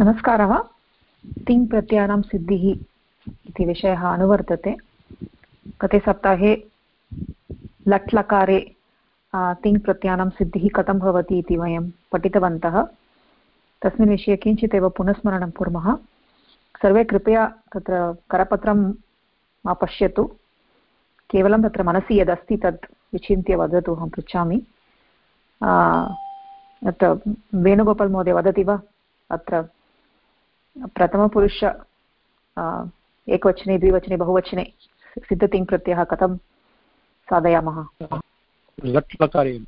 नमस्कारः। तिङ् प्रत्ययानां सिद्धिः इति विषयः अनुवर्तते। गते सप्ताहे लट् लकारे तिङ् प्रत्ययानां सिद्धिः कथं भवति इति वयं पठितवन्तः। तस्मिन् विषये किञ्चित् पुनस्मरणं कुर्मः। सर्वे कृपया तत्र करपत्रं मा पश्यतु केवलं तत्र मनसि यदस्ति तत् विचिन्त्य वदतु, अहं पृच्छामि। अत्र वेणुगोपाल् महोदय वदति वा? अत्र प्रथमपुरुष एकवचने द्विवचने बहुवचने सिद्धतिङ् प्रत्ययः कथं साधयामः? लट् लकारे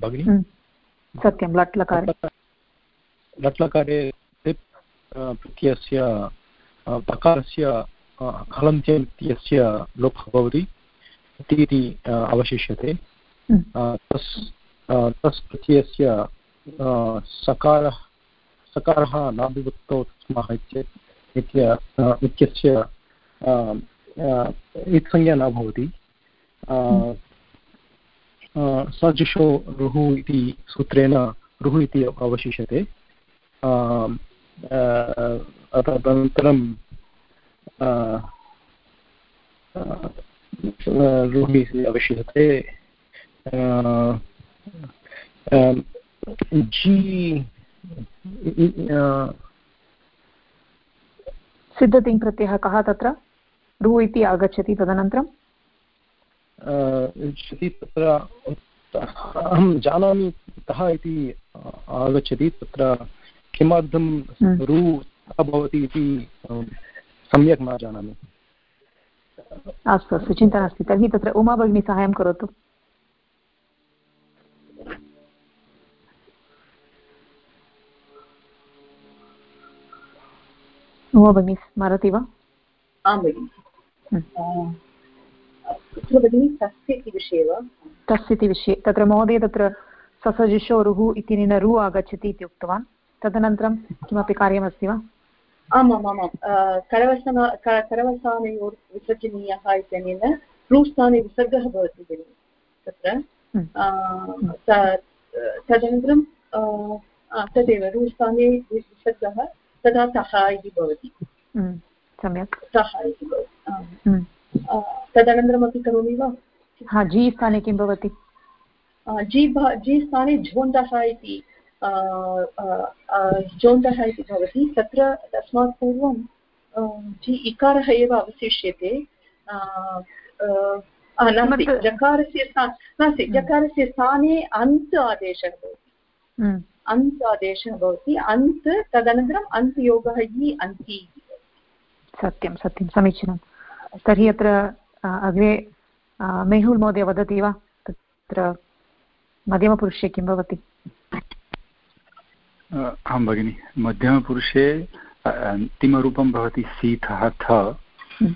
भगिनि? हम्म, सत्यं लट् लकारे लट् लकारे प्रत्ययस्य पकारस्य हलन्त्यम् इत्यस्य लोपः भवति इति अवशिष्यते। हम्म। तस् तस् प्रत्ययस्य सकारः सकारः नाभिवृत्तौ स्मः इत्यस्य इत्संज्ञा न भवति। सजुषो रुः इति सूत्रेण रुः इति अवशिष्यते। तदनन्तरं रुः इति अवशिष्यते। जी सिद्धतिङ् प्रत्ययः कः तत्र? रु इति आगच्छति तदनन्तरं? तत्र अहं जानामि कः इति आगच्छति तत्र किमर्थं हम्म। रु भवति इति सम्यक् न जानामि। अस्तु अस्तु चिन्ता नास्ति। तर्हि तत्र उमा भगिनी साहाय्यं करोतु। उमा भगिनी स्मरति वा? आं भगिनि। हम्म। कुत्र भगिनि तस्य इति विषये वा? तस्य इति विषये तत्र महोदय तत्र ससजिषो रुः इत्यनेन रु आगच्छति इति उक्तवान्। तदनन्तरं किमपि कार्यमस्ति वा? आमामामां करवसन करवसानयोर् विसर्जनीयः इत्यनेन रुस्थाने विसर्गः भवति भगिनि तत्र। हम्म। तदनन्तरं तदेव रुस्थाने विसर्गः तदा तः इति भवति। हम्म, सम्यक्। तः इति भवति। तदनन्तरमपि करोमि वा? हा जी स्थाने किं भवति? जी जी स्थाने झोन्तः इति झोन्तः इति भवति। तत्र तस्मात् पूर्वं जि इकारः एव अवशिष्यते। नास्ति। जकारस्य स्थाने नास्ति। जकारस्य स्थाने अन्त् आदेशः भवति। अन्त् आदेशः भवति। अन्त् तदनन्तरम् अन्त्ययोगः इ अन्ति सत्यं सत्यं समीचीनं। तर्हि अत्र अग्रे मेहुल् महोदय वदति वा? तत्र मध्यमपुरुषे किं भवति? आं भगिनि मध्यमपुरुषे अन्तिमरूपं भवति सीथः थ। हम्म।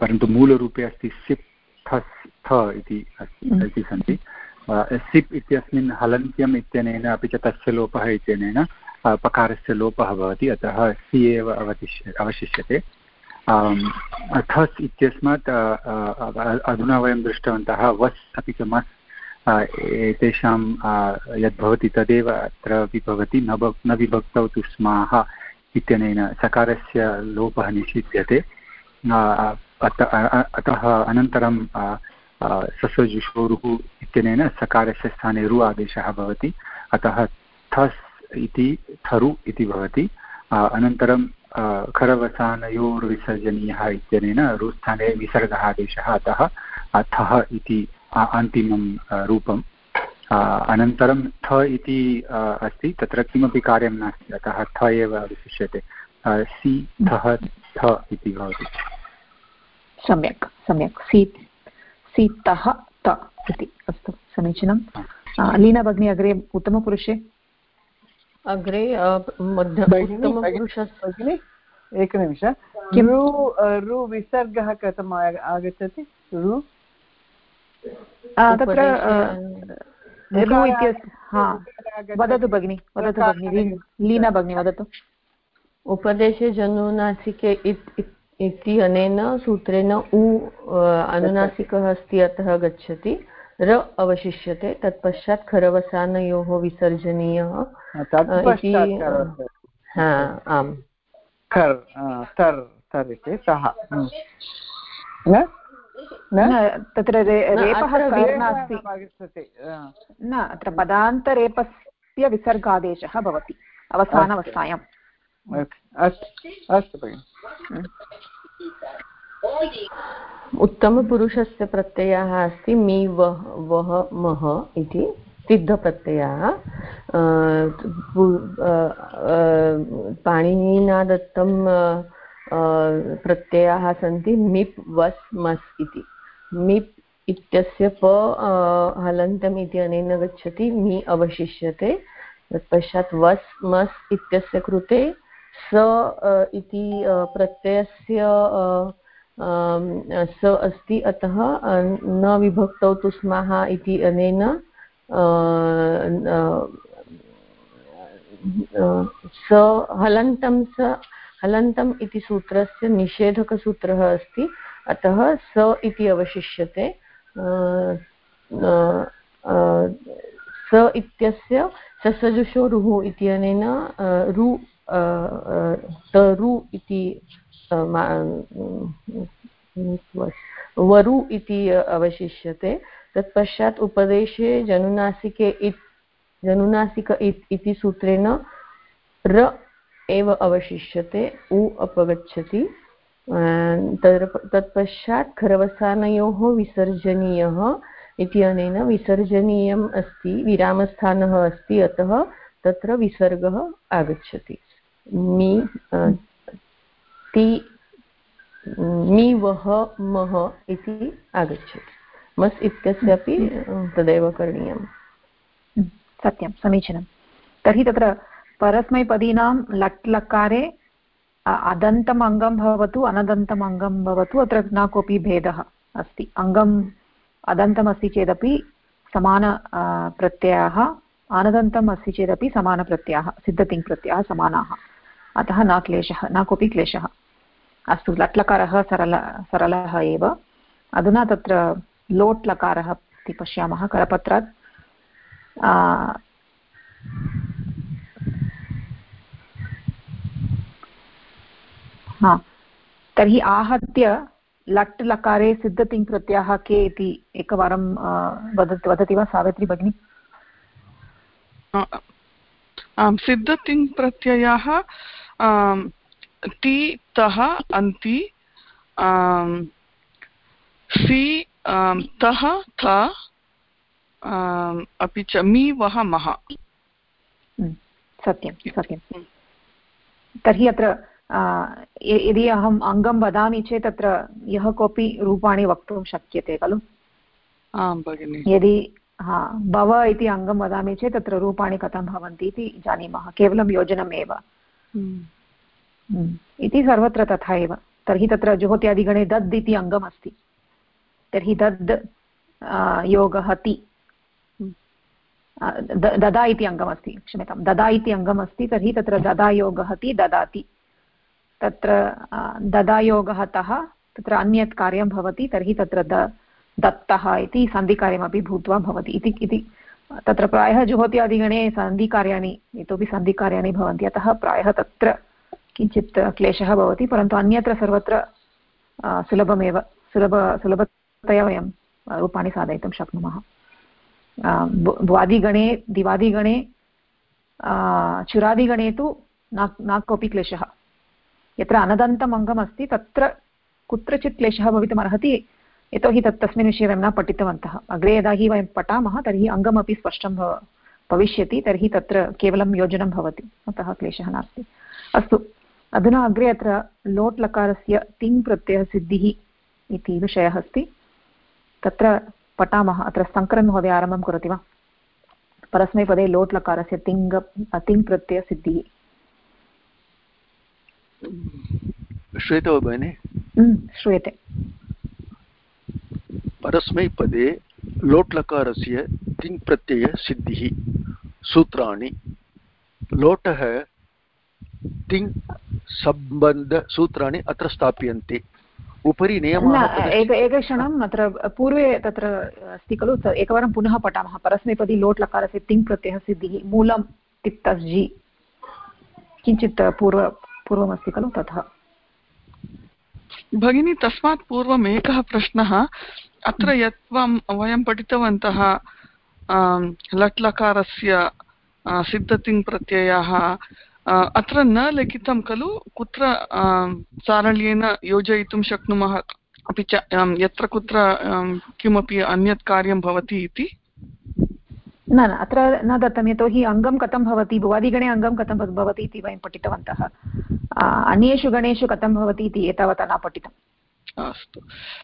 परन्तु मूलरूपे अस्ति सिप् थस् थ इति हम्म। इति सन्ति। सिप् इत्यस्मिन् हलन्त्यम् इत्यनेन अपि च तस्य लोपः इत्यनेन पकारस्य लोपः भवति, अतः सि एव अवतिष्य अवशिष्यते। थस् इत्यस्मात् अधुना वयं दृष्टवन्तः वस् अपि च मस् एतेषां यद्भवति तदेव अत्रापि भवति, न न विभक्तौ तु स्माः इत्यनेन सकारस्य लोपः निषिध्यते। अतः अनन्तरं ससजुषोरुः इत्यनेन सकारस्य स्थाने रु आदेशः भवति। अतः थस् इति, थरु इति भवति। अनन्तरं खरवसानयोर्विसर्जनीयः इत्यनेन रुस्थाने विसर्गः आदेशः। अतः थः इति अन्तिमं रूपं अनन्तरं थ इति अस्ति। तत्र किमपि कार्यं नास्ति। अतः थ एव विशिष्यते सि, थः, थ इति भवति। सम्यक् सम्यक्। सी सीतः त इति। अस्तु समीचीनं। लीना भगिनी अग्रे उत्तमपुरुषे? अग्रे एकनिमिष। रु रु विसर्गः कथम् आगच्छति? रु? तत्र रु इत्यस्य हा वदतु भगिनि वदतु भगिनि लीना भगिनी वदतु। उपदेशे जनुनासिके इति अनेन सूत्रेण उ अनुनासिकः अस्ति अतः गच्छति। र अवशिष्यते तत्पश्चात् खरवसानयोः विसर्जनीयः। आम्। खर् तर् तर् इति सः। तत्र रेपः नास्ति। न अत्र पदान्तरेपस्य विसर्गादेशः भवति अवसानावस्थायाम्। अस्तु भगिनि। उत्तमपुरुषस्य प्रत्ययः अस्ति मि वः वः मह इति सिद्धप्रत्ययः. पाणिनिना दत्तं प्रत्ययाः सन्ति मिप् वस् मस् इति. मिप् इत्यस्य प हलन्तम् इति अनेन गच्छति मि अवशिष्यते. तत्पश्चात् वस् मस् इत्यस्य कृते स इति प्रत्ययस्य स अस्ति अतः न विभक्तौ तु स्मः इति अनेन स, हलन्तं स हलन्तम् इति सूत्रस्य निषेधकसूत्रः अस्ति, अतः स इति अवशिष्यते स इत्यस्य ससजुषो रुः इत्यनेन रु तरु इति वरु इति अवशिष्यते। तत्पश्चात् उपदेशे जनुनासिके इत्, जनुनासिक इत् इति सूत्रेण र एव अवशिष्यते, उ अपगच्छति। तत्पश्चात् खरवसानयोः विसर्जनीयः इति अनेन विसर्जनीयम् अस्ति, विरामस्थानः अस्ति, अतः तत्र विसर्गः आगच्छति। मि ति मि वः मः इति आगच्छति। मस् इत्यस्यापि तदेव करणीयम्। सत्यं समीचीनं तर्हि तत्र परस्मैपदीनां लट् लकारे अदन्तम् अङ्गं भवतु अनदन्तम् अङ्गं भवतु अत्र न कोऽपि भेदः अस्ति। अङ्गम् अदन्तमस्ति चेदपि समान प्रत्ययाः अनदन्तम् अस्ति चेदपि समानप्रत्ययाः, सिद्धतिङ्प्रत्ययाः समानाः। अतः न क्लेशः, न कोऽपि क्लेशः। अस्तु, लट्लकारः सरल, सरलः एव। अधुना तत्र लोट् लकारः इति पश्यामः, करपत्रात्। हा। तर्हि आहत्य लट् लकारे सिद्धतिङ् प्रत्ययः के इति एकवारं वदति वदति वा, सावित्री भगिनी? आम् सिद्धतिङ् प्रत्ययः ति तः अन्ति सि तः थ अपि च मि वः मः सत्यं सत्यं तर्हि अत्र यदि अहम् अङ्गं वदामि चेत् अत्र यः कोऽपि रूपाणि वक्तुं शक्यते खलु आं भगिनि यदि हा भव इति अङ्गं वदामि चेत् तत्र रूपाणि कथं भवन्ति इति जानीमः केवलं योजनम् एव इति सर्वत्र तथा एव। तर्हि तत्र जुहोत्यादिगणे दद् इति अङ्गमस्ति तर्हि दद् योगः ति। ददा इति अङ्गमस्ति क्षम्यतां। ददा इति अङ्गमस्ति तर्हि तत्र ददा योगः ति ददाति। तत्र ददायोगः तः तत्र अन्यत् कार्यं भवति तर्हि तत्र द दत्तः इति सन्धिकार्यमपि भूत्वा भवति। इति इति तत्र प्रायः जुहोत्यादिगणे सन्धिकार्याणि इतोपि सन्धिकार्याणि भवन्ति। अतः प्रायः तत्र किञ्चित् क्लेशः भवति, परन्तु अन्यत्र सर्वत्र सुलभमेव। सुलभ सुलभतया वयं रूपाणि साधयितुं शक्नुमः। द्वादिगणे दिवादिगणे चुरादिगणे तु न न कोऽपि क्लेशः। यत्र अनदन्तम् अङ्गमस्ति, तत्र कुत्रचित् क्लेशः भवितुमर्हति। यतोहि तत् तस्मिन् विषये वयं न पठितवन्तः। अग्रे यदा हि वयं पठामः तर्हि अङ्गमपि स्पष्टं भविष्यति तर्हि तत्र केवलं योजनं भवति। अतः क्लेशः नास्ति। अस्तु अधुना अग्रे अत्र लोट् लकारस्य तिङ् प्रत्ययसिद्धिः इति विषयः अस्ति। तत्र पठामः अत्र शङ्करन् आरम्भं करोति वा? परस्मैपदे लोट् लकारस्य तिङ् तिङ् प्रत्ययसिद्धिः। श्रूयते वा भगिनि श्रूयते। परस्मैपदे लोट्लकारस्य तिङ् प्रत्ययसिद्धिः सूत्राणि। लोटः तिङ् सम्बन्धसूत्राणि अत्र स्थाप्यन्ते। उपरि नियमः एक एकक्षणम् अत्र पूर्वे तत्र अस्ति खलु एकवारं पुनः पठामः। परस्मैपदी लोट् लकारस्य तिङ् प्रत्ययः सिद्धिः। मूलं तिक्तस्जि किञ्चित् पूर्व पूर्वमस्ति खलु तथा। भगिनी तस्मात् पूर्वम् एकः प्रश्नः। अत्र यत् वयं पठितवन्तः लट् लकारस्य सिद्धतिङ् प्रत्ययः अत्र न लिखितं खलु कुत्र सारल्येन योजयितुं शक्नुमः अपि च यत्र कुत्र किमपि अन्यत् कार्यं भवति इति? न न अत्र न दत्तं यतोहि अङ्गं कथं भवति भुवादिगणे अङ्गं कथं भवति इति वयं पठितवन्तः। अन्येषु गणेषु कथं भवति इति एतावता न पठितम् अस्तु।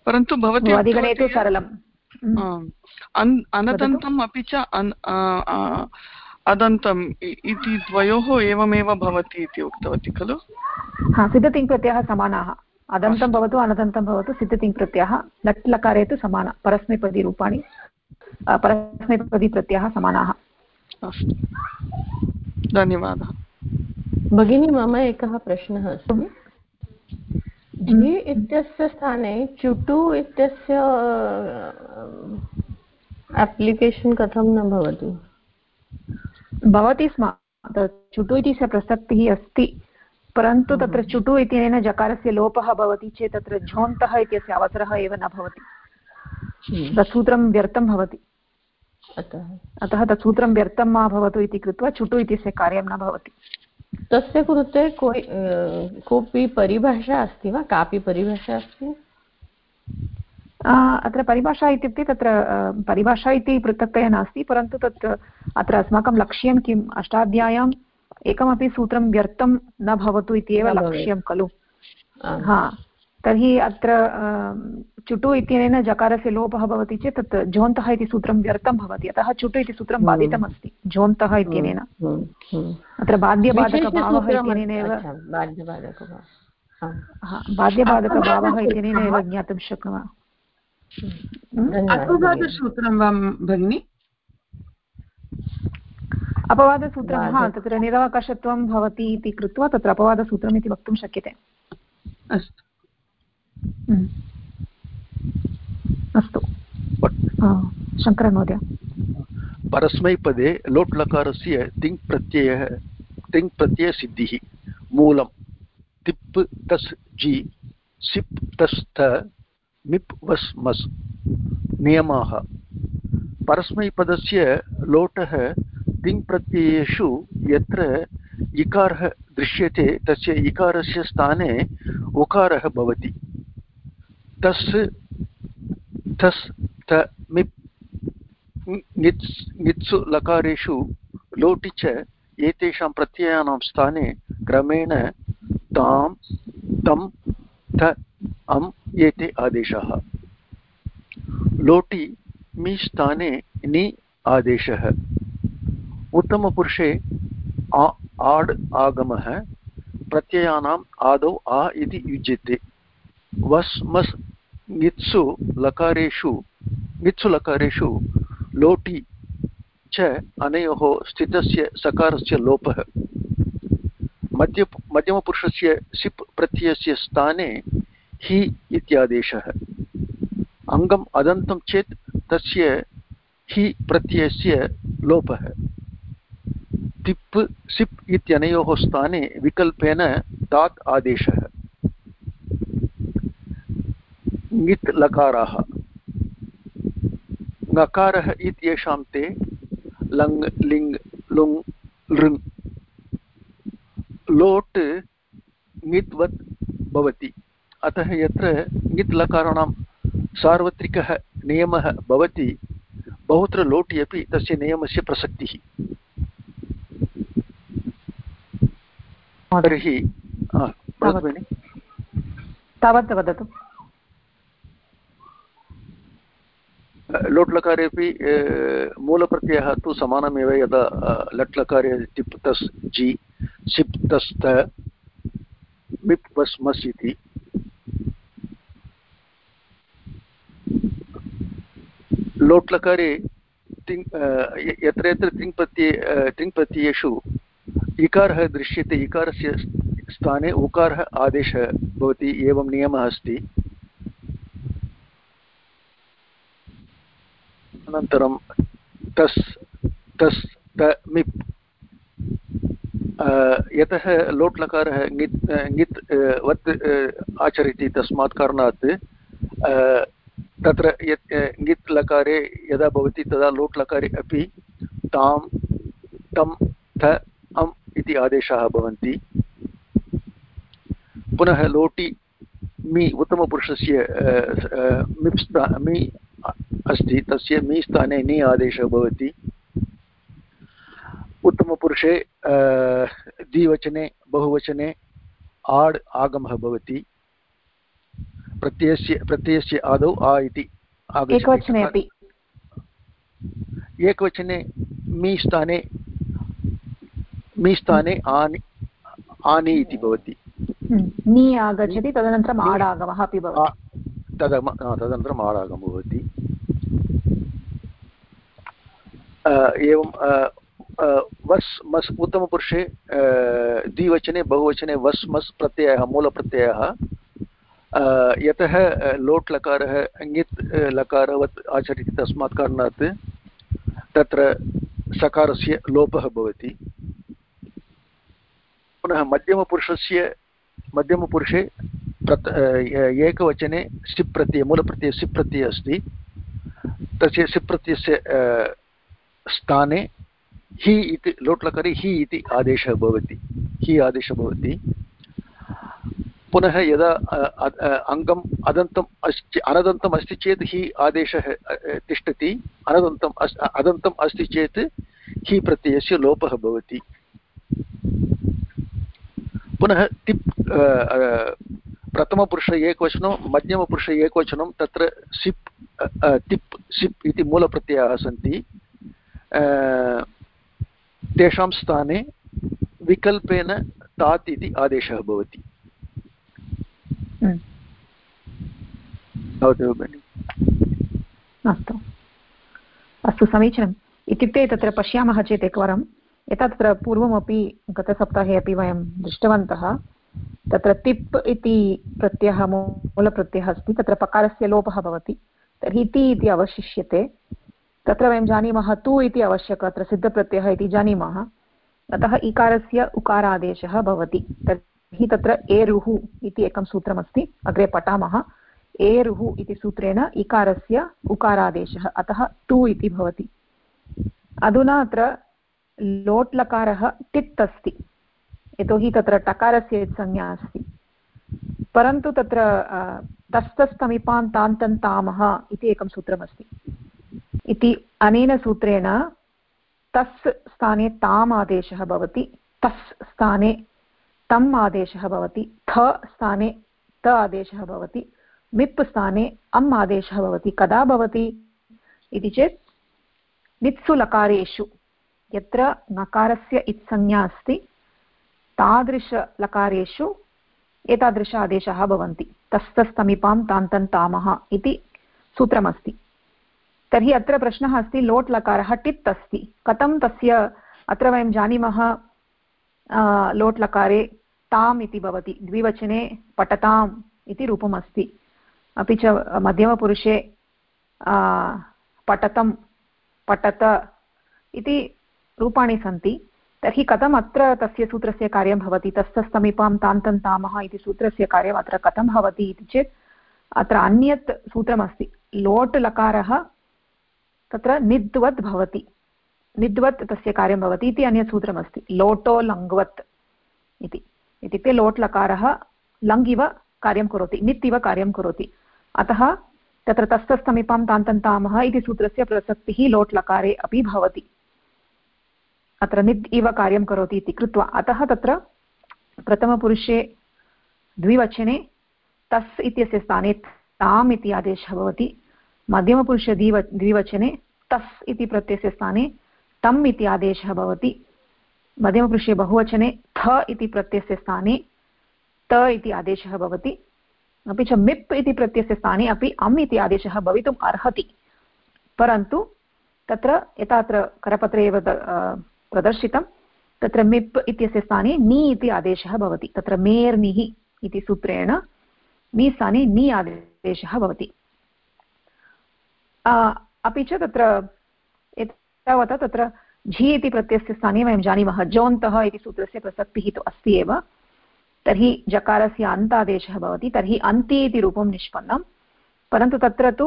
परन्तु भवती भुवादिगणे तु सरलम्। अनदन्तम् अपि च अदन्तम् इति द्वयोः एवमेव भवति इति उक्तवती खलु? हा सिद्धतिङ्प्रत्ययः समानाः। अदन्तं भवतु अनदन्तं भवतु सिद्धतिङ्प्रत्ययः लट् लकारे तु समाना। परस्मैपदीरूपाणि परस्मैपदीप्रत्ययः समानाः। अस्तु। धन्यवादः। भगिनी मम एकः प्रश्नः अस्ति। झि इत्यस्य स्थाने चुटु इत्यस्य एप्लिकेशन् कथं न भवति? भवति स्म। चुटु इति प्रसक्तिः अस्ति परन्तु हम्म। तत्र चुटु इत्यनेन जकारस्य लोपः भवति चेत् तत्र झोन्तः इत्यस्य अवसरः एव न भवति। हम्म। तत् सूत्रं व्यर्थं भवति। अतः। तत् सूत्रं व्यर्थं मा भवतु इति कृत्वा चुटु इत्यस्य कार्यं न भवति। तस्य कृते कोऽपि कोऽपि परिभाषा अस्ति वा? कापि परिभाषा अस्ति? अत्र परिभाषा इत्युक्ते तत्र परिभाषा इति पृथक्तया नास्ति परन्तु तत् अत्र अस्माकं लक्ष्यं किम्? अष्टाध्याय्याम् एकमपि सूत्रं व्यर्थं न भवतु इत्येव लक्ष्यं खलु। हा। तर्हि अत्र चुटु इत्यनेन जकारस्य लोपः भवति चेत् तत् झोन्तः इति सूत्रं व्यर्थं भवति। अतः चुटु इति सूत्रं हम्म। बाधितमस्ति झोन्तः इत्यनेन। हम्म, हम्म, अत्र बाध्यबाधकभावः इत्यनेन एव बाध्यबाधकभावः। इत्यनेन एव ज्ञातुं शक्नुमः। अपवादसूत्रं वा भगिनि? अपवादसूत्रं हा तत्र निरवकाशत्वं भवति इति कृत्वा तत्र अपवादसूत्रम् इति वक्तुं शक्यते। अस्तु। हम्म। अस्तु शङ्करमहोदय परस्मैपदे लोट् लकारस्य तिङ् प्रत्ययः तिङ् प्रत्ययसिद्धिः मूलं तिप् तस् जि सिप् तस् मिप् वस् मस् नियमाः परस्मैपदस्य लोटः तिङ्प्रत्ययेषु यत्र इकारः दृश्यते तस्य इकारस्य स्थाने उकारः भवति तस् तस्, त मिप् नित्सु लकारेषु लोटि च एतेषां प्रत्ययानां स्थाने क्रमेण तां तं थ अम् एते आदेशाः। लोटि, मि स्थाने नि आदेशः। उत्तमपुरुषे आड् आगमः। प्रत्ययानाम् आदौ आ इति युज्यते। वस् लकारेषु ङित्सु लकारेषु लोटि च अनयोः स्थितस्य सकारस्य लोपः। मध्य, मध्यमपुरुषस्य सिप् प्रत्ययस्य स्थाने हि इत्यादेशः। अङ्गम् अदन्तं चेत् तस्य हि प्रत्ययस्य लोपः। तिप्, सिप् इत्यनयोः स्थाने विकल्पेन तात् आदेशः। ङित् लकाराः। ङकारः इत्येषां ते लङ् लिङ् लुङ् लृङ् लोट् ङित्वत् भवति। अतः यत्र ङित् लकाराणां सार्वत्रिकः नियमः भवति बहुत्र लोटि अपि तस्य नियमस्य प्रसक्तिः। तर्हि तावत् वदतु। लोट् लकारे मूलप्रत्ययः तु समानमेव यदा लट् लकारे टिप् तस् जि, सिप् तस्त मिप् वस् मस् इति। लोट्लकारे तिङ् यत्र यत्र तिङ्प्रत्यये तिङ्प्रत्ययेषु इकारः दृश्यते, इकारस्य स्थाने उकारः आदेशः भवति, एवं नियमः अस्ति। अनन्तरं तस् तस्, त, मिप्। यतः लोट् लकारः ङित् ङित् वत् आचरति तस्मात् कारणात् तत्र यत् ङित् लकारे यदा भवति तदा लोट् लकारे अपि तां, तं थ अम् इति आदेशाः भवन्ति। पुनः लोटि, मि उत्तमपुरुषस्य मिप् मि अस्ति तस्य मी स्थाने नि आदेशः भवति। उत्तमपुरुषे द्विवचने बहुवचने आड् आगमः भवति। प्रत्ययस्य प्रत्ययस्य आदौ आ इति एकवचने अपि। एकवचने मी स्थाने मी स्थाने आनि आनि इति भवति। हम्म, नि आगच्छति तदनन्तरम् आडागमः अपि भवति। तदनन्तरम् आडागमः भवति। एवं वस्, मस्, उत्तमपुरुषे द्विवचने, बहुवचने, वस्, मस्, प्रत्ययः, मूलप्रत्ययः। यतः लोट् लकारः ङित् लकारवत् आचरति तस्मात् कारणात् तत्र सकारस्य लोपः भवति। पुनः मध्यमपुरुषस्य, मध्यमपुरुषे प्रत् एकवचने सिप् प्रत्यय, मूलप्रत्यय सिप् प्रत्ययः अस्ति। तस्य सिप् प्रत्ययस्य स्थाने हि इति, लोट्लकारे हि इति आदेशः भवति। हि आदेशः भवति। पुनः यदा अङ्गम् अदन्तम् अस्ति, अनदन्तम् अस्ति चेत् हि आदेशः तिष्ठति। अनदन्तम् अस् अदन्तम् अस्ति चेत् हि प्रत्ययस्य लोपः भवति। पुनः तिप् प्रथमपुरुष एकवचनं मध्यमपुरुष एकवचनं तत्र सिप् तिप् सिप् इति मूलप्रत्ययाः सन्ति। तेषां स्थाने विकल्पेन तात् इति आदेशः भवति। हम्म। भवतु भगिनि। अस्तु। अस्तु समीचीनम्। इत्युक्ते तत्र पश्यामः चेत् एकवारं यथा तत्र पूर्वमपि गतसप्ताहे अपि वयं दृष्टवन्तः। तत्र तिप् इति प्रत्ययः मूलप्रत्ययः अस्ति, तत्र पकारस्य लोपः भवति, तर्हि ति इति अवशिष्यते। तत्र वयं जानीमः तु इति आवश्यकः अत्र सिद्धप्रत्ययः इति जानीमः। अतः इकारस्य उकारादेशः भवति। तर्हि तत्र एरुः इति एकं सूत्रमस्ति, अग्रे पठामः। एरुः इति सूत्रेण इकारस्य उकारादेशः, अतः टु इति भवति। अधुना अत्र लोट् लकारः टित् अस्ति। यतोहि तत्र टकारस्य संज्ञा अस्ति। परन्तु तत्र तस्तस्तमिपान् तान्तन्तामः इति एकं सूत्रमस्ति। इति अनेन सूत्रेण तस् स्थाने ताम् आदेशः भवति, तस् स्थाने तम् आदेशः भवति, थ स्थाने त आदेशः भवति, मिप् स्थाने अम् आदेशः भवति। कदा भवति इति चेत् नित्सु लकारेषु। यत्र नकारस्य इत्संज्ञा अस्ति तादृशलकारेषु एतादृश आदेशाः भवन्ति। तस्तस्तमीपां तान्तन्तामः इति सूत्रमस्ति। तर्हि अत्र प्रश्नः अस्ति लोट् लकारः टित् अस्ति। कथं तस्य, अत्र वयं जानीमः लोट् लकारे ताम् इति भवति, द्विवचने पठताम् इति रूपम् अस्ति अपि च मध्यमपुरुषे पठतं, पठत इति रूपाणि सन्ति। तर्हि कथम् अत्र तस्य सूत्रस्य कार्यं भवति? तस्थसमीपां तान्तन्तामः इति सूत्रस्य कार्यम् अत्र कथं भवति इति चेत्, अत्र अन्यत् सूत्रमस्ति। लोट् लकारः तत्र निद्वत् भवति। निद्वत् तस्य कार्यं भवति इति अन्यत् सूत्रमस्ति। लोटो लङ्ग्वत् इति। इत्युक्ते लोट् लकारः लङ् इव कार्यं करोति नित् इव कार्यं करोति। अतः तत्र तस्थसमीपां तान्तन्तामः इति सूत्रस्य प्रसक्तिः लोट् लकारे अपि भवति। अत्र निद् इव कार्यं करोति इति कृत्वा, अतः तत्र प्रथमपुरुषे द्विवचने तस् इत्यस्य स्थाने ताम् इति आदेशः भवति। मध्यमपुरुषे द्विव, द्विवचने तस् इति प्रत्ययस्य स्थाने तम् इति आदेशः भवति। मध्यमपुरुषे बहुवचने थ इति प्रत्ययस्य स्थाने त इति आदेशः भवति। अपि च मिप् इति प्रत्ययस्य स्थाने अपि अम् इति आदेशः भवितुम् अर्हति। परन्तु तत्र यथा अत्र करपत्रे एव प्रदर्शितं। तत्र मिप् इत्यस्य स्थाने नि इति आदेशः भवति। तत्र मेर्निः इति सूत्रेण नि स्थाने नि आदेशः भवति। अपि च तत्र एतावता तत्र झि इति प्रत्ययस्य स्थाने वयं जानीमः। जोन्तः इति सूत्रस्य प्रसक्तिः तु अस्ति एव। तर्हि जकारस्य अन्तादेशः भवति। तर्हि अन्ति इति रूपं निष्पन्नं। परन्तु तत्र तु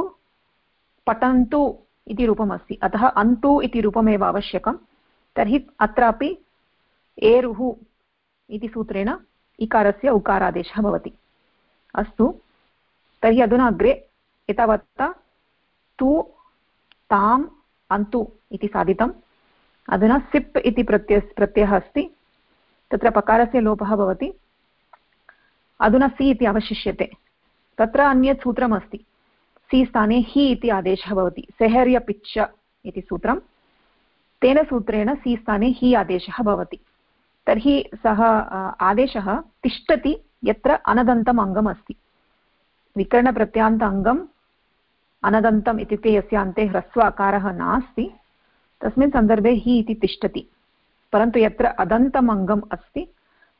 पठन्तु इति रूपम् अस्ति अतः अन्तु इति रूपमेव आवश्यकं तर्हि अत्रापि एरुः इति सूत्रेण इकारस्य उकारादेशः भवति। अस्तु, तर्हि अधुना अग्रे एतावता तु, ताम्, अन्तु इति साधितम्। अधुना सिप् इति प्रत्यय प्रत्ययः अस्ति। तत्र पकारस्य लोपः भवति। अधुना सि इति अवशिष्यते। तत्र अन्यत् सूत्रमस्ति। सि स्थाने हि इति आदेशः भवति। सेहर्यपिच्च इति सूत्रं तेन सूत्रेण सि स्थाने हि आदेशः भवति। तर्हि सः आदेशः तिष्ठति, यत्र अनदन्तम् अङ्गम् अस्ति। विकरणप्रत्यान्त अङ्गम् अनदन्तम् इत्युक्ते यस्य अन्ते ह्रस्व अकारः नास्ति, तस्मिन् सन्दर्भे हि इति तिष्ठति। परन्तु यत्र अदन्तम् अङ्गम् अस्ति,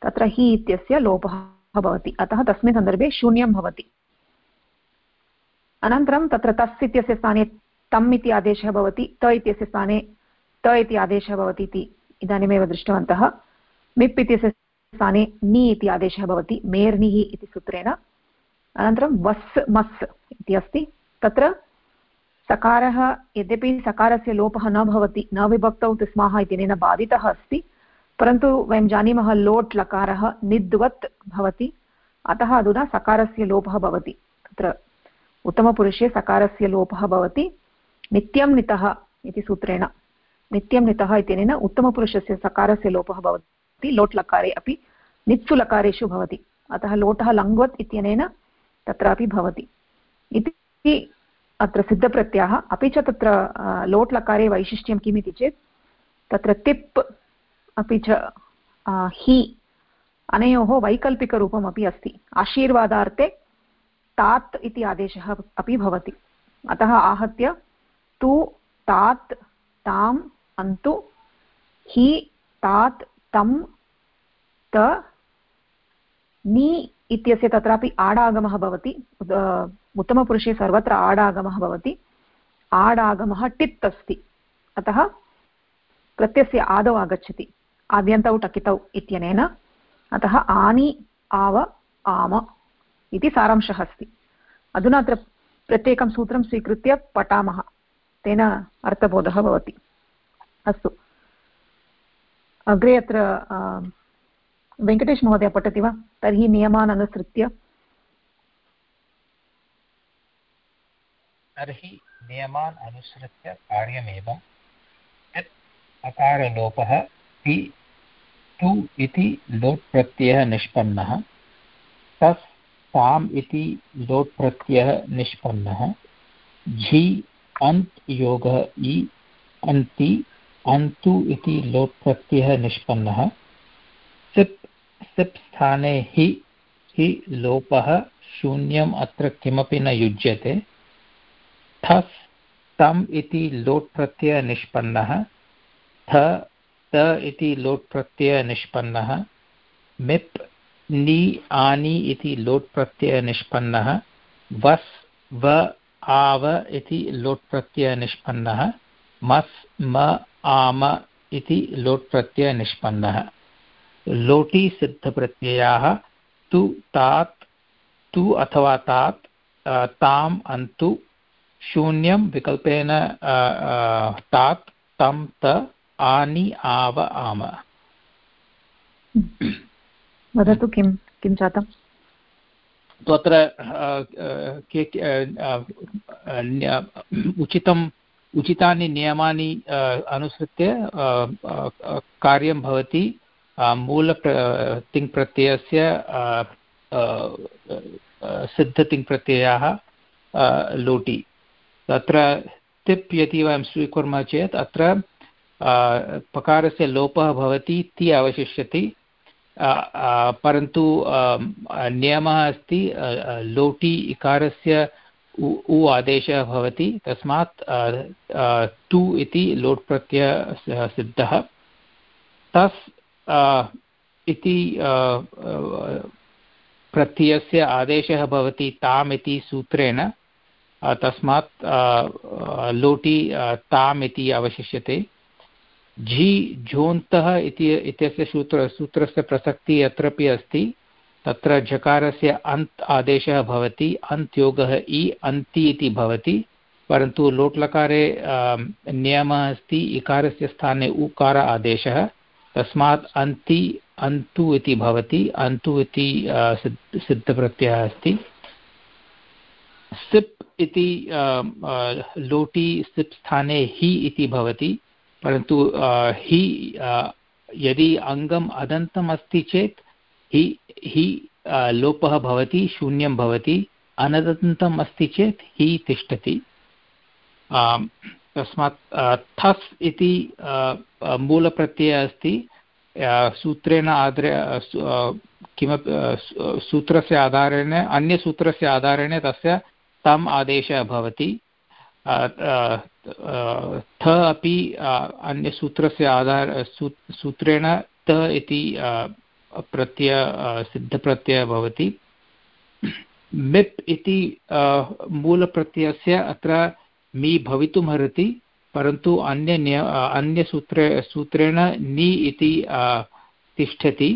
तत्र हि इत्यस्य लोपः भवति। अतः तस्मिन् सन्दर्भे शून्यं भवति। अनन्तरं तत्र तस् इत्यस्य स्थाने तम् इति आदेशः भवति, त इत्यस्य स्थाने त इति आदेशः भवति इति इदानीमेव दृष्टवन्तः। मिप् इत्यस्य स्थाने नि इति आदेशः भवति, मेर्निः इति सूत्रेण। अनन्तरं वस्, मस् इति अस्ति। तत्र सकारः, यद्यपि सकारस्य लोपः न भवति, न विभक्तौ तिस्माः इत्यनेन बाधितः अस्ति, परन्तु वयं जानीमः लोट् लकारः निद्वत् भवति, अतः अधुना सकारस्य लोपः भवति। तत्र उत्तमपुरुषे सकारस्य लोपः भवति, नित्यं नितः इति सूत्रेण। नित्यं नितः इत्यनेन उत्तमपुरुषस्य सकारस्य लोपः भवति। लोट् लकारे अपि नित्सु लकारेषु भवति। अतः लोटः लङ्वत् इत्यनेन तत्रापि भवति। इति अत्र सिद्धप्रत्ययः। अपि च तत्र लोट् लकारे वैशिष्ट्यं किम् इति चेत्, तत्र तिप् अपि च हि अनयोः वैकल्पिकरूपमपि अस्ति। आशीर्वादार्थे तात् इति आदेशः अपि भवति। अतः आहत्य तु तात्, ताम् अन्तु हि तात् तं त नि इत्यस्य तत्रापि आडागमः भवति उत्तमपुरुषे सर्वत्र आडागमः भवति, आडागमः टित् अस्ति। अतः प्रत्ययस्य आदौ आगच्छति, आद्यन्तौ टकितौ इत्यनेन, अतः आनि आव आम इति सारांशः अस्ति। अधुना अत्र प्रत्येकं सूत्रं स्वीकृत्य पठामः, तेन अर्थबोधः भवति। अस्तु। अग्रे अत्र वेङ्कटेशमहोदय पठति वा? तर्हि नियमान् अनुसृत्य तर्हि नियमान् अनुसृत्य कार्यमेव यत् अकारलोपः ति तु इति लोट् प्रत्ययः निष्पन्नः, तस्, ताम् इति लोट् प्रत्ययः निष्पन्नः, झि, अन्त्, योगः, इ, अन्ति अन्तु इति लोट् प्रत्ययः निष्पन्नः। सिप् सिप् स्थाने हि हि लोपः शून्यम् अत्र किमपि न युज्यते। ठस् तम् इति लोट् प्रत्ययः निष्पन्नः। थ, त इति लोट् प्रत्ययः निष्पन्नः। मिप्, नि, आनि इति लोट् प्रत्ययः निष्पन्नः। वस्, व आव इति लोट् प्रत्ययः निष्पन्नः। मस्, म आम इति लोट् प्रत्ययः निष्पन्नः। लोटि सिद्धप्रत्ययाः तु तात् तु अथवा तात् ताम् अन्तु शून्यं विकल्पेन तात् तं त आनि आव आम। वदतु किं किं जातम् तत्र के उचितम् उचितानि नियमानि अनुसृत्य कार्यं भवति मूल तिङ्प्रत्ययस्य सिद्धतिङ्प्रत्ययाः लोटि। तत्र तिप् यदि वयं स्वीकुर्मः चेत्, अत्र पकारस्य लोपः भवति ति अवशिष्यति। परन्तु नियमः अस्ति लोटि इकारस्य उ आदेशः भवति, तस्मात् तु इति लोट् प्रत्ययः सिद्धः। तस् इति प्रत्ययस्य आदेशः भवति ताम् इति सूत्रेण तस्मात् लोटि ताम् इति अवशिष्यते। झि, झोन्तः इति, इत्यस्य सूत्र, सूत्रस्य प्रसक्तिः अत्रापि अस्ति। तत्र झकारस्य अन्त् आदेशः भवति अन्त्योगः इ, अन्ति इति भवति, परन्तु लोट्लकारे नियमः अस्ति, इकारस्य स्थाने उकार आदेशः, तस्मात् अन्ति, अन्तु इति भवति, अन्तु इति सिद्धप्रत्ययः अस्ति। सिप् इति लोटि सिप् स्थाने हि इति भवति, परन्तु हि यदि अङ्गम् अदन्तम् अस्ति चेत् हि हि लोपः भवति, शून्यं भवति, अनदन्तम् अस्ति चेत् हि तिष्ठति। तस्मात् थस् इति मूलप्रत्ययः अस्ति। सूत्रेण आधारे किमपि सूत्रस्य आधारेण, अन्यसूत्रस्य आधारेण तस्य तम् आदेशः भवति। थ अपि अन्यसूत्रस्य आधार सूत्रेण त इति प्रत्यय सिद्धप्रत्ययः भवति। मिप् इति मूलप्रत्ययस्य अत्र मी भवितुमर्हति परन्तु अन्य अन्यसूत्रे सूत्रेण नि इति तिष्ठति।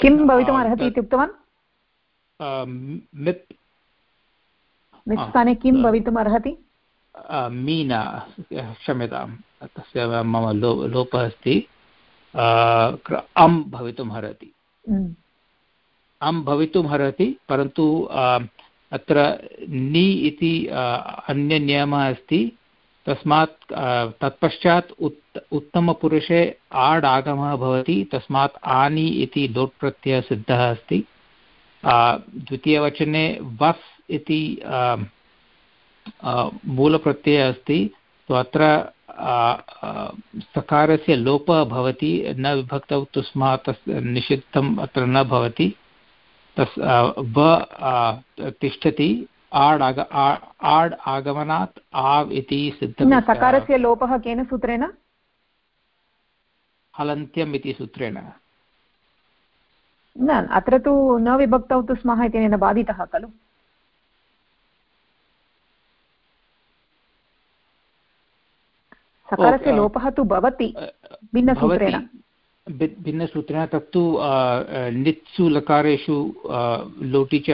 किं भवितुमर्हति इति उक्तवान् मिप्। स्थाने किं भवितुम् अर्हति मीना क्षम्यतां तस्य मम लो लोपः अस्ति। अम् भवितुम् अर्हति। अम् भवितुम् अर्हति परन्तु अत्र नि इति अन्यनियमः अस्ति। तस्मात् तत्पश्चात् उत् उत्तमपुरुषे आड् आगमः भवति। तस्मात् आनि इति लोट् प्रत्ययः सिद्धः अस्ति द्वितीयवचने वस् इति मूलप्रत्ययः अस्ति। तो अत्र सकारस्य लोपः भवति न विभक्तौ तस्मात् तस् निषिद्धम् अत्र न भवति। तस् व तिष्ठति आड् आग आड् आगमनात् आव् इति सिद्धं सकारस्य लोपः केन सूत्रेण? हलन्त्यम् इति सूत्रेण। न अत्र तु न विभक्तौ तु स्मः बाधितः खलु? सकारस्य लोपः तु भवति भिन्नसूत्रेण। भिन्नसूत्रेण तत्तु नित्सु लकारेषु लोटि च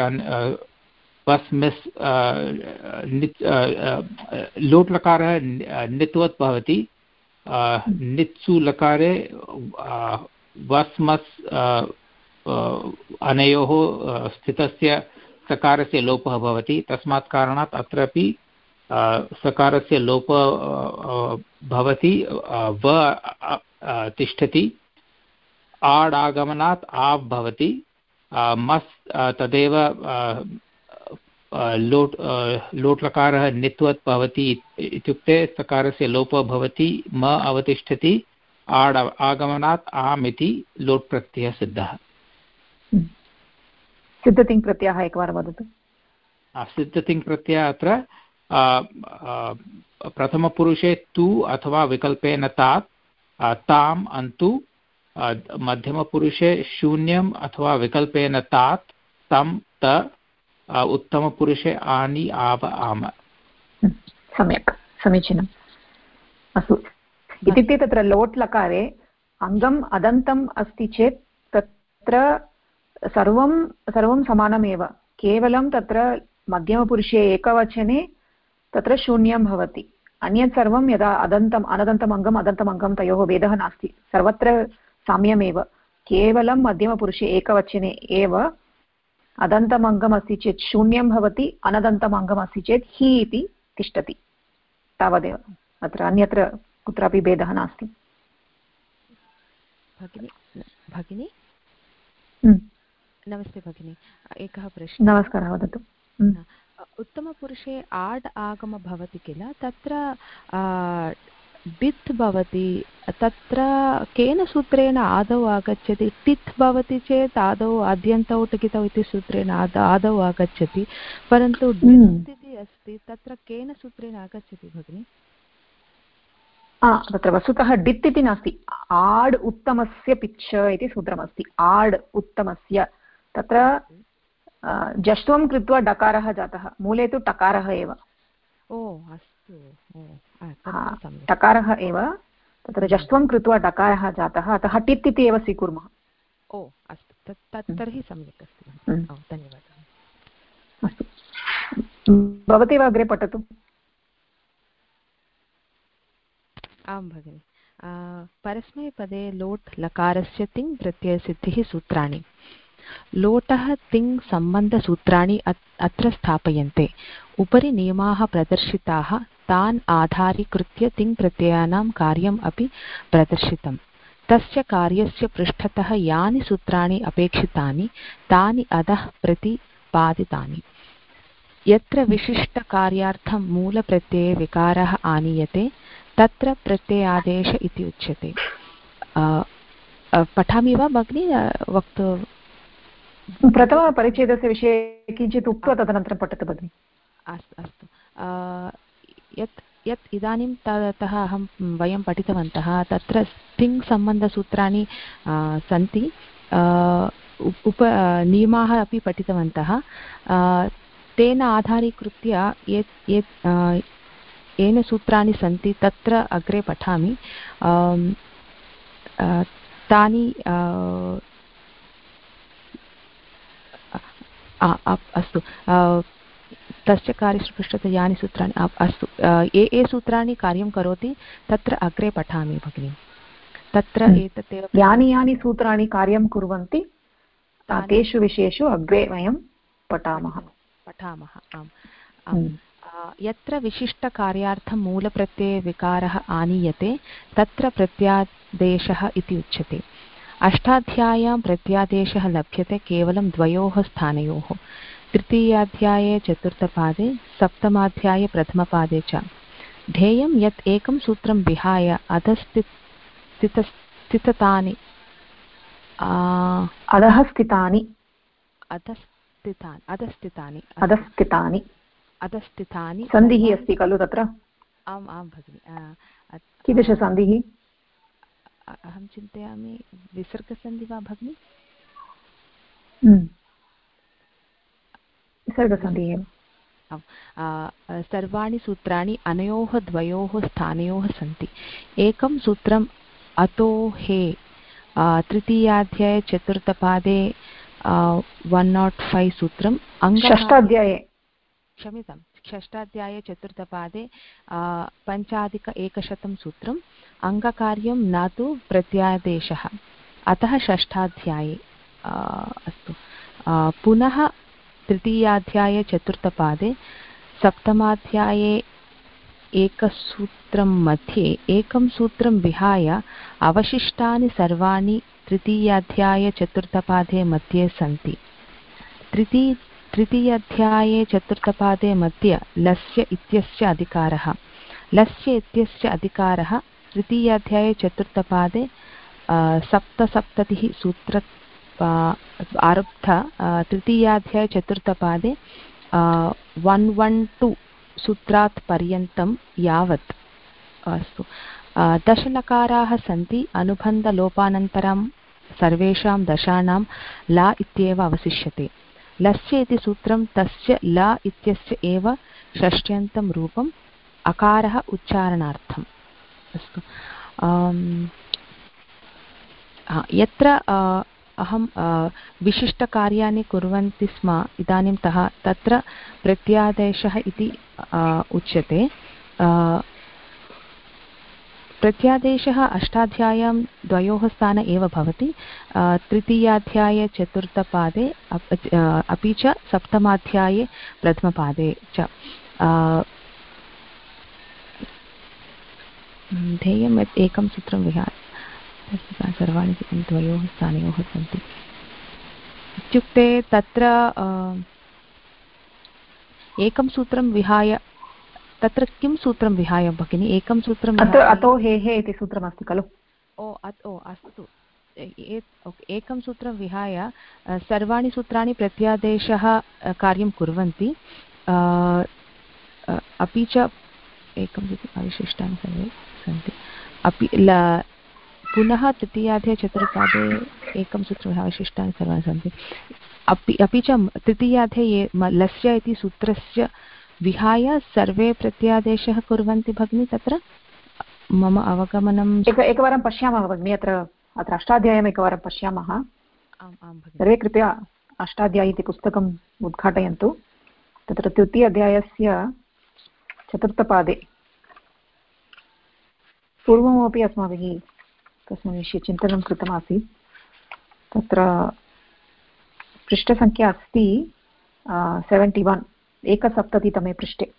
वस् मिस् लोट् लकारः नित्वत् भवति। नित्सु लकारे वस् मस् अनयोः स्थितस्य सकारस्य लोपः भवति। तस्मात् कारणात् अत्रापि सकारस्य लोप भवति व तिष्ठति आड् आगमनात् आव् भवति मस् तदेव लोट् लोट्लकारः नित्वत् भवति इत्युक्ते सकारस्य लोपः भवति म अवतिष्ठति आड् आगमनात् आम् इति लोट् प्रत्ययः सिद्धः। सिद्धतिङ् प्रत्ययः एकवारं वदतु। सिद्धतिङ् प्रत्ययः अत्र प्रथमपुरुषे तु अथवा विकल्पेन तात् ताम् अन्तु मध्यमपुरुषे शून्यम् अथवा विकल्पेन तात्, तं, त उत्तमपुरुषे आनि, आव, आम। सम्यक्, समीचीनम्। अस्तु। इत्युक्ते तत्र लोट् लकारे अङ्गम् अदन्तम् अस्ति चेत् तत्र सर्वं सर्वं समानमेव। केवलं तत्र मध्यमपुरुषे एकवचने तत्र शून्यं भवति। अन्यत् सर्वं यदा अदन्तम् अनदन्तम् अङ्गम् अदन्तम् अङ्गं तयोः भेदः नास्ति। सर्वत्र साम्यमेव। केवलं मध्यमपुरुषे एकवचने एव अदन्तम् अङ्गम् अस्ति चेत् शून्यं भवति अनदन्तम् अङ्गम् अस्ति चेत् हि इति तिष्ठति। तावदेव। अत्र अन्यत्र कुत्रापि भेदः नास्ति। भगिनि हम्म। नमस्ते भगिनि। एकः प्रश्नः। नमस्कारः वदतु। हम्म। उत्तमपुरुषे आड् आगम भवति किल? तत्र डित् भवति तत्र केन सूत्रेण आदौ आगच्छति? टित् भवति चेत् आदौ अद्यन्तौ टकितौ इति सूत्रेण आदौ आगच्छति। परन्तु डित् हम्म। इति अस्ति तत्र केन सूत्रेण आगच्छति भगिनि? तत्र वस्तुतः डित् इति नास्ति। आड् उत्तमस्य पिच्छ इति सूत्रमस्ति। आड् उत्तमस्य। तत्र जष्ट्वं कृत्वा डकारः जातः मूले तु टकारः एव ओ अस्तु टकारः एव तत्र जष्ट्वं कृत्वा डकारः जातः अतः टित् इति एव स्वीकुर्मः ओ अस्तु तत् तर्हि सम्यक् अस्ति धन्यवादः अस्तु भवती अग्रे पठतु आं भगिनि परस्मैपदे लोट् लकारस्य तिङ् प्रत्ययसिद्धिः सूत्राणि लोटः तिङ् सम्बन्धसूत्राणि अत्र स्थापयन्ते। उपरि नियमाः प्रदर्शिताः, तान् आधारीकृत्य तिङ् प्रत्ययानां कार्यम् अपि प्रदर्शितम्। तस्य कार्यस्य पृष्ठतः यानि सूत्राणि अपेक्षितानि, तानि अधः प्रतिपादितानि। यत्र विशिष्टकार्यार्थं मूलप्रत्यये विकारः आनीयते, तत्र प्रत्ययादेश इति उच्यते। पठामि वा भगिनि वक्तु प्रथमपरिच्छेदस्य विषये किञ्चित् उक्त्वा तदनन्तरं पठतु भगिनि। अस्तु अस्तु। यत् यत् इदानीं ततः अहं वयं पठितवन्तः, तत्र स्थिङ्सम्बन्धसूत्राणि सन्ति। उप नियमाः अपि पठितवन्तः। तेन आधारीकृत्य यत् यत् येन सूत्राणि सन्ति, तत्र अग्रे पठामि। तानि अस्तु तस्य कार्यपृष्ठतः यानि सूत्राणि अस्तु ये ये सूत्राणि कार्यं करोति तत्र अग्रे पठामि भगिनि तत्र हम्म। एतत् यानि यानि सूत्राणि कार्यं कुर्वन्ति तेषु विषयेषु अग्रे वयं पठामः पठामः आम् हम्म। यत्र विशिष्टकार्यार्थं मूलप्रत्यये विकारः आनीयते तत्र प्रत्यादेशः इति उच्यते अष्टाध्याय्यां प्रत्यादेशः लभ्यते केवलं द्वयोः स्थानयोः। तृतीयाध्याये चतुर्थपादे सप्तमाध्याये प्रथमपादे च। ध्येयं यत् एकं सूत्रं विहाय अधस्ति स्थिततानि अधः स्थितानि अधस्थितानि अधस्थितानि। अधस्थितानि। अधस्थितानि सन्धिः अस्ति खलु तत्र? आम् आं भगिनि कीदृशसन्धिः? अहं चिन्तयामि विसर्गसन्धि वा भगिनि? हम्म। विसर्गसन्धिः एव। सर्वाणि सूत्राणि अनयोः द्वयोः स्थानयोः सन्ति। एकं सूत्रम् अतो हे तृतीयाध्याये चतुर्थपादे वन् नाट् फैव् सूत्रम् षष्ठाध्याये। क्षम्यतां षष्ठाध्याये चतुर्थपादे पञ्चाधिक एकशतं सूत्रम्, अङ्गकार्यं न तु प्रत्यादेशः। अतः षष्ठाध्याये अस्तु। पुनः तृतीयाध्याये चतुर्थपादे, सप्तमाध्याये एकसूत्रं मध्ये, एकं सूत्रं विहाय अवशिष्टानि सर्वाणि तृतीयाध्याये चतुर्थपादे मध्ये सन्ति। तृती तृतीयाध्याये चतुर्थपादे मध्ये लस्य इत्यस्य अधिकारः। लस्य इत्यस्य अधिकारः तृतीयाध्याये चतुर्थपादे सप्तसप्ततिः सूत्र आरब्ध तृतीयाध्याये चतुर्थपादे वन् वन् टु सूत्रात् पर्यन्तं यावत्। अस्तु। दशलकाराः सन्ति अनुबन्धलोपानन्तरं सर्वेषां दशानां ला इत्येव अवशिष्यते। लस्य इति सूत्रं तस्य ल इत्यस्य एव षष्ट्यन्तं रूपम् अकारः उच्चारणार्थम्। अस्तु। यत्र अहं विशिष्टकार्याणि कुर्वन्ति स्म इदानीन्तः तत्र प्रत्यादेशः इति उच्यते। प्रत्यादेशः अष्टाध्याय्यां द्वयोः स्थान एव भवति। तृतीयाध्याये चतुर्थपादे, अपि च सप्तमाध्याये प्रथमपादे च। ध्येयम् एकं सूत्रं सर्वाणि द्वयोः स्थानयोः सन्ति। इत्युक्ते तत्र एकं सूत्रं विहाय तत्र किं सूत्रं विहाय भगिनि? एकं सूत्रं अतो हे हे इति सूत्रमस्ति खलु? ओ अत् ओ अस्तु। एकं सूत्रं विहाय सर्वाणि सूत्राणि प्रत्यादेशः कार्यं कुर्वन्ति। अपि च एकं अविशिष्टानि सर्वे सन्ति। अपि पुनः तृतीयाध्याये चतुर्थपादे एकं सूत्रम् अवशिष्टानि सर्वाणि सन्ति। अपि अपि च तृतीयाध्याये लस्य इति सूत्रस्य विहाय सर्वे प्रत्यादेशः कुर्वन्ति भगिनि तत्र। मम अवगमनम् एक एकवारं पश्यामः भगिनि अत्र अत्र अष्टाध्यायम् एकवारं पश्यामः। सर्वे कृपया अष्टाध्यायी इति पुस्तकम् उद्घाटयन्तु। तत्र तृतीय अध्यायस्य चतुर्थपादे। पूर्वमपि अस्माभिः तस्मिन् विषये चिन्तनं कृतमासीत्। तत्र पृष्ठसङ्ख्या अस्ति सेवेण्टि वन्। एकसप्ततितमे पृष्ठे।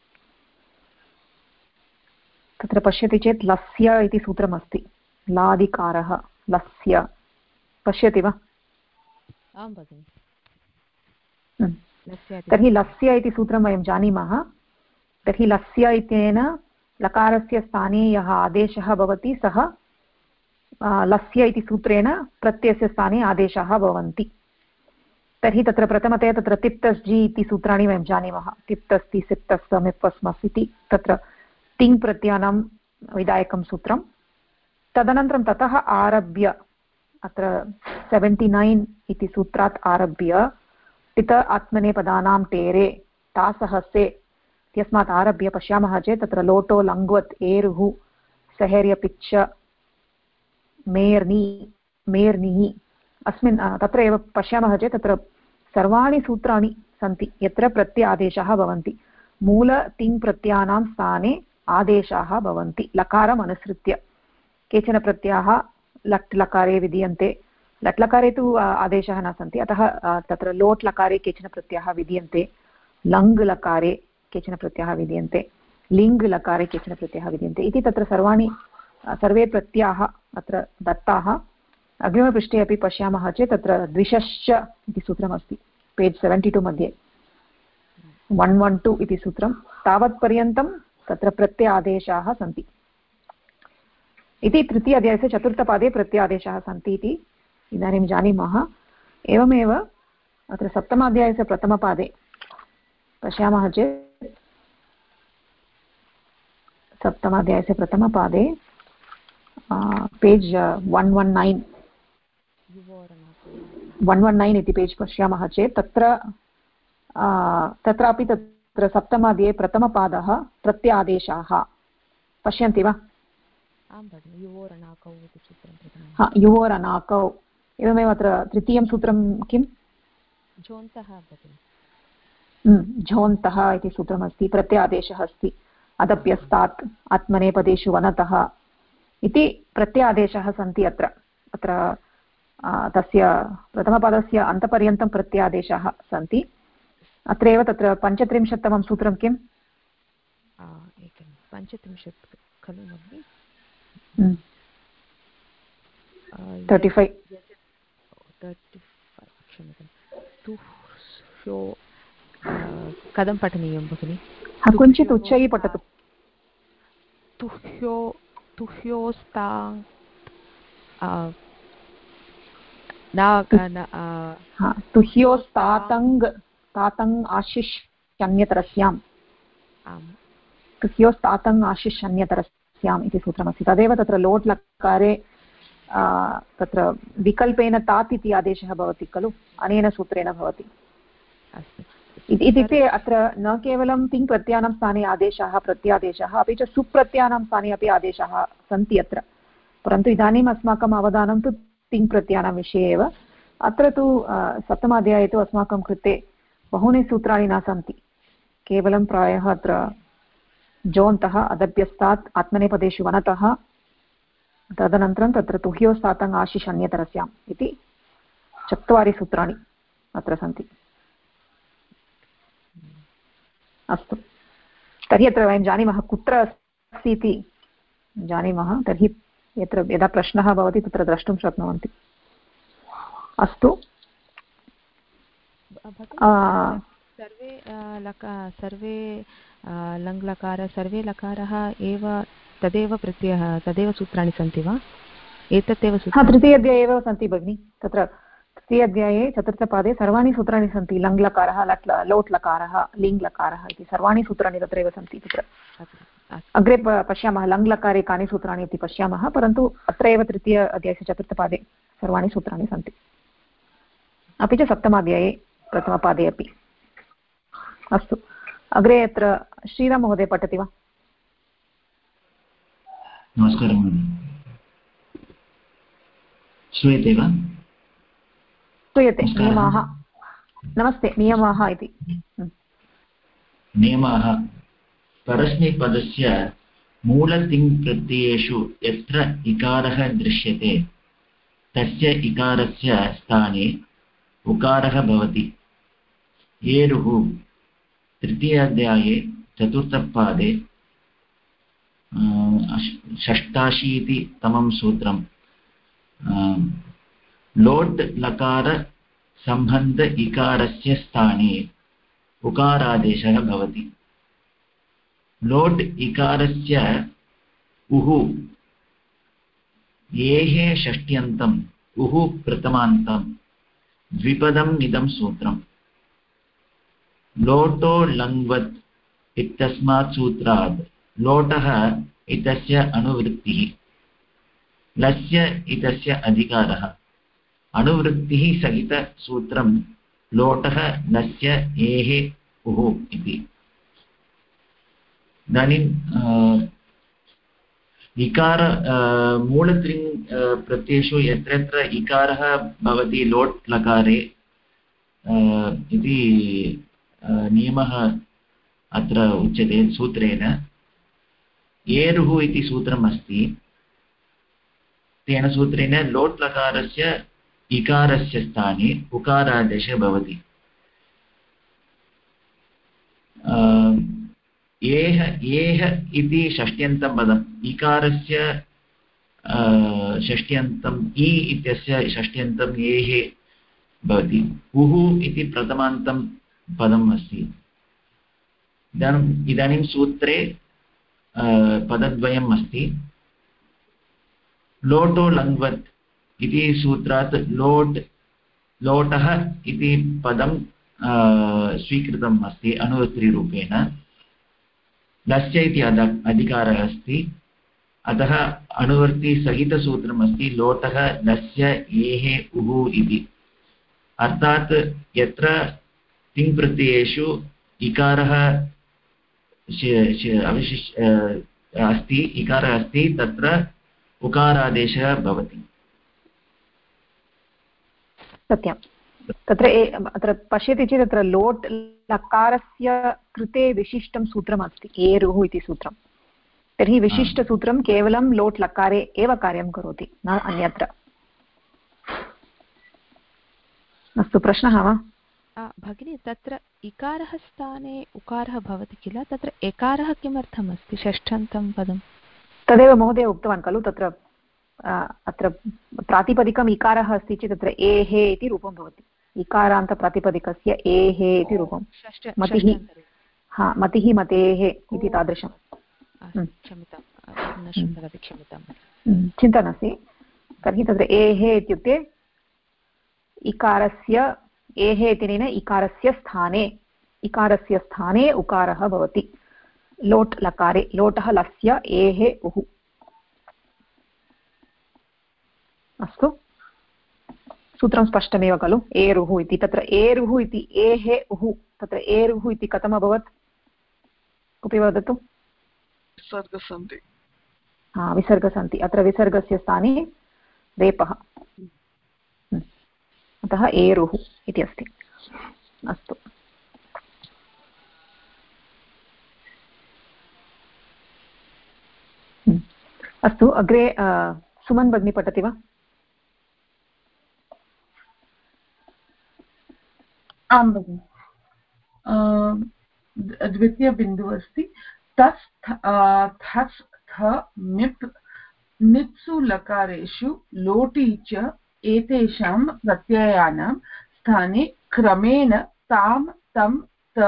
तत्र पश्यति चेत् लस्य इति सूत्रमस्ति। लादिकारः लस्य। पश्यति वा? आं भगिनि। तर्हि लस्य इति सूत्रं वयं जानीमः। तर्हि लस्य इत्यनेन लकारस्य स्थाने यः आदेशः भवति सः लस्य इति सूत्रेण प्रत्ययस्य स्थाने आदेशाः भवन्ति। तर्हि तत्र प्रथमतया तत्र तिप्तस् जि इति सूत्राणि वयं जानीमः। तिप्तस्ति सिप्तस् मिप्पस्मस् इति तत्र तिङ् प्रत्ययानां विधायकं सूत्रं तदनन्तरं ततः आरभ्य, अत्र सेवेण्टि नैन् इति सूत्रात् आरभ्य, पित आत्मनेपदानां टेरे तासः से इत्यस्मात् आरभ्य पश्यामः चेत् तत्र लोटो, लङ्ग्वत् एरुः सहेर्यपिच्च मेर्नि, मेर्निः अस्मिन् तत्र एव पश्यामः चेत् तत्र सर्वाणि सूत्राणि सन्ति, यत्र प्रत्य आदेशाः भवन्ति मूलतिङ्प्रत्ययानां स्थाने आदेशाः भवन्ति लकारम् अनुसृत्य केचन प्रत्ययाः लट् लकारे विधीयन्ते। लट् लकारे तु आदेशाः न सन्ति, अतः तत्र लोट् लकारे केचन प्रत्ययाः विधीयन्ते। लङ् लकारे केचन प्रत्ययाः विधीयन्ते। लिङ् लकारे केचन प्रत्ययाः विधीयन्ते। इति तत्र सर्वाणि सर्वे प्रत्ययाः अत्र दत्ताः। अग्रिमपृष्ठे अपि पश्यामः चेत् तत्र द्विषश्च इति सूत्रमस्ति, पेज् सेवेण्टि टु मध्ये। वन् वन् टु इति सूत्रं, तावत्पर्यन्तं तत्र प्रत्यादेशाः सन्ति। इति तृतीय अध्यायस्य चतुर्थपादे प्रत्यादेशाः सन्ति इति इदानीं जानीमः। एवमेव अत्र सप्तमाध्यायस्य प्रथमपादे पश्यामः चेत् सप्तमाध्यायस्य प्रथमपादे page one one nine. One one nine इति पेज् पश्यामः चेत् तत्र तत्रापि तत्र सप्तमाध्ये प्रथमपादः प्रत्यादेशाः। पश्यन्ति वा? हा युवोरनाकौ। एवमेव अत्र तृतीयं सूत्रं किम्? झोन्तः इति सूत्रमस्ति प्रत्यादेशः अस्ति। अदप्यस्तात् आत्मनेपदेषु वनतः इति प्रत्यादेशाः सन्ति अत्र। अत्र तस्य प्रथमपदस्य अन्तपर्यन्तं प्रत्यादेशाः सन्ति। अत्रैव तत्र पञ्चत्रिंशत्तमं सूत्रं किम्? पञ्चत्रिंशत् खलु तर्टि फैव् कथं पठनीयं भगिनि? किञ्चित् उच्चैः पठतु। तुह्यो तुह्योस्ता तुह्योस्तातङ् तातङ् आशिष्यन्यतरस्याम्। तुह्योस्तातङ् आशिष्यन्यतरस्याम् इति सूत्रमस्ति। तदेव तत्र लोट् लकारे तत्र विकल्पेन तात् इति आदेशः भवति खलु? अनेन सूत्रेण भवति। इत्युक्ते अत्र न केवलं तिङ् प्रत्यानां स्थाने आदेशाः प्रत्यादेशाः अपि च सुप्रत्यानां स्थाने अपि आदेशाः सन्ति अत्र। परन्तु इदानीम् अस्माकम् अवधानं तु तिङ् प्रत्यानां विषये एव। अत्र तु सप्तमाध्याये तु अस्माकं कृते बहूनि सूत्राणि न सन्ति। केवलं प्रायः अत्र जोन्तः, अदभ्यस्तात्, आत्मनेपदेषु वनतः, तदनन्तरं तत्र तुह्योस्तातङ् आशिष् अन्यतरस्याम् इति चत्वारि सूत्राणि अत्र सन्ति। अस्तु। तर्हि अत्र वयं जानीमः कुत्र अस्ति इति। जानीमः तर्हि यत्र यदा प्रश्नः भवति तत्र द्रष्टुं शक्नुवन्ति। अस्तु। सर्वे लका सर्वे लङ्लकार सर्वे लकारः एव तदेव प्रत्ययः तदेव सूत्राणि सन्ति वा? एतत् तृतीयाध्याये एव सन्ति भगिनि। तत्र तृतीयाध्याये चतुर्थपादे सर्वाणि सूत्राणि सन्ति। लङ्लकारः लट् लोट् लकारः लिङ् लकारः इति सर्वाणि सूत्राणि तत्रैव सन्ति तत्र। अग्रे पश्यामः लङ्लकारे कानि सूत्राणि इति पश्यामः परन्तु अत्र एव तृतीय अध्यायस्य चतुर्थपादे सर्वाणि सूत्राणि सन्ति। अपि च सप्तमाध्याये प्रथमपादे अपि। अस्तु। अग्रे अत्र श्रीराममहोदय पठति वा? नमस्कारः श्रूयते वा? श्रूयते। नियमाः। नमस्ते। नियमाः इति। नियमाः। परस्मैपदस्य मूलतिङ्प्रत्ययेषु यत्र इकारः दृश्यते, तस्य इकारस्य स्थाने उकारः भवति। एरुः तृतीयाध्याये चतुर्थपादे षष्टाशीतितमं सूत्रं लोट् लकारसम्बन्ध इकारस्य स्थाने उकारादेशः भवति। लोट् इकारस्य उः येः षष्ट्यन्तम् उः प्रथमान्तं द्विपदम् इदं सूत्रम्। लोटो लङ्वत् इत्यस्मात् सूत्रात् लोटः इत्यस्य अनुवृत्तिः, लस्य इत्यस्य अधिकारः। अनुवृत्तिः सहितसूत्रं लोटः, लस्य एः उः इति। इदानीं इकार मूलत्रिङ् प्रत्ययेषु यत्र यत्र इकारः भवति लोट् लकारे इति नियमः अत्र उच्यते सूत्रेण। एरुः इति सूत्रम् अस्ति। तेन सूत्रेण लोट् लकारस्य इकारस्य स्थाने उकारादेशः भवति। एह एह इति षष्ट्यन्तं पदम्। इकारस्य षष्ट्यन्तम् इ इत्यस्य षष्ट्यन्तम् एः भवति। उः इति प्रथमान्तं पदम् अस्ति। इदानीम्, इदानीं सूत्रे पदद्वयम् अस्ति। लोटो लङ्वत् इति सूत्रात् लोट्, लोटः इति पदं स्वीकृतम् अस्ति अनुवृत्तिरूपेण। लस्य इति अधिकारः अस्ति। अतः अनुवर्तिसहितसूत्रम् अस्ति लोटः लस्य एः उः इति। अर्थात् यत्र तिङ्प्रत्ययेषु इकारः अवशिष् अस्ति, इकारः अस्ति, तत्र उकारादेशः भवति। सत्यं तत्र अत्र पश्यति चेत् तत्र लोट् लकारस्य कृते विशिष्टं सूत्रमस्ति एरुः इति सूत्रं। तर्हि विशिष्टसूत्रं केवलं लोट् लकारे एव कार्यं करोति न अन्यत्र। अस्तु प्रश्नः वा? भगिनी तत्र इकारः स्थाने उकारः भवति किल? तत्र एकारः किमर्थम् अस्ति षष्ठन्तं पदं। तदेव महोदय उक्तवान् खलु तत्र अत्र प्रातिपदिकम् इकारः अस्ति चेत् तत्र एः इति रूपं भवति। इकारान्तप्रातिपदिकस्य एः इति रूपं मतिः हा मतिः मतेः इति तादृशं चिन्ता नास्ति। तर्हि तत्र एः इत्युक्ते इकारस्य एः इत्यनेन इकारस्य स्थाने इकारस्य स्थाने उकारः भवति। लोट् लकारे लोटः लस्य एः उः। अस्तु। सूत्रं स्पष्टमेव खलु? एरुः इति। तत्र एरुः इति एः उः। तत्र एरुः इति कथम् अभवत्? कोऽपि वदतु? विसर्गसन्ति हा विसर्गसन्ति अत्र विसर्गस्य स्थाने रेपः। अतः एरुः इति अस्ति। अस्तु। अस्तु अग्रे सुमन् भगिनी पठति वा? आं भगिनि द्वितीयबिन्दुः अस्ति। तस् थस् थ मिप् निप्सु लकारेषु लोटि च एतेषां प्रत्ययानां स्थाने क्रमेण तां तं त,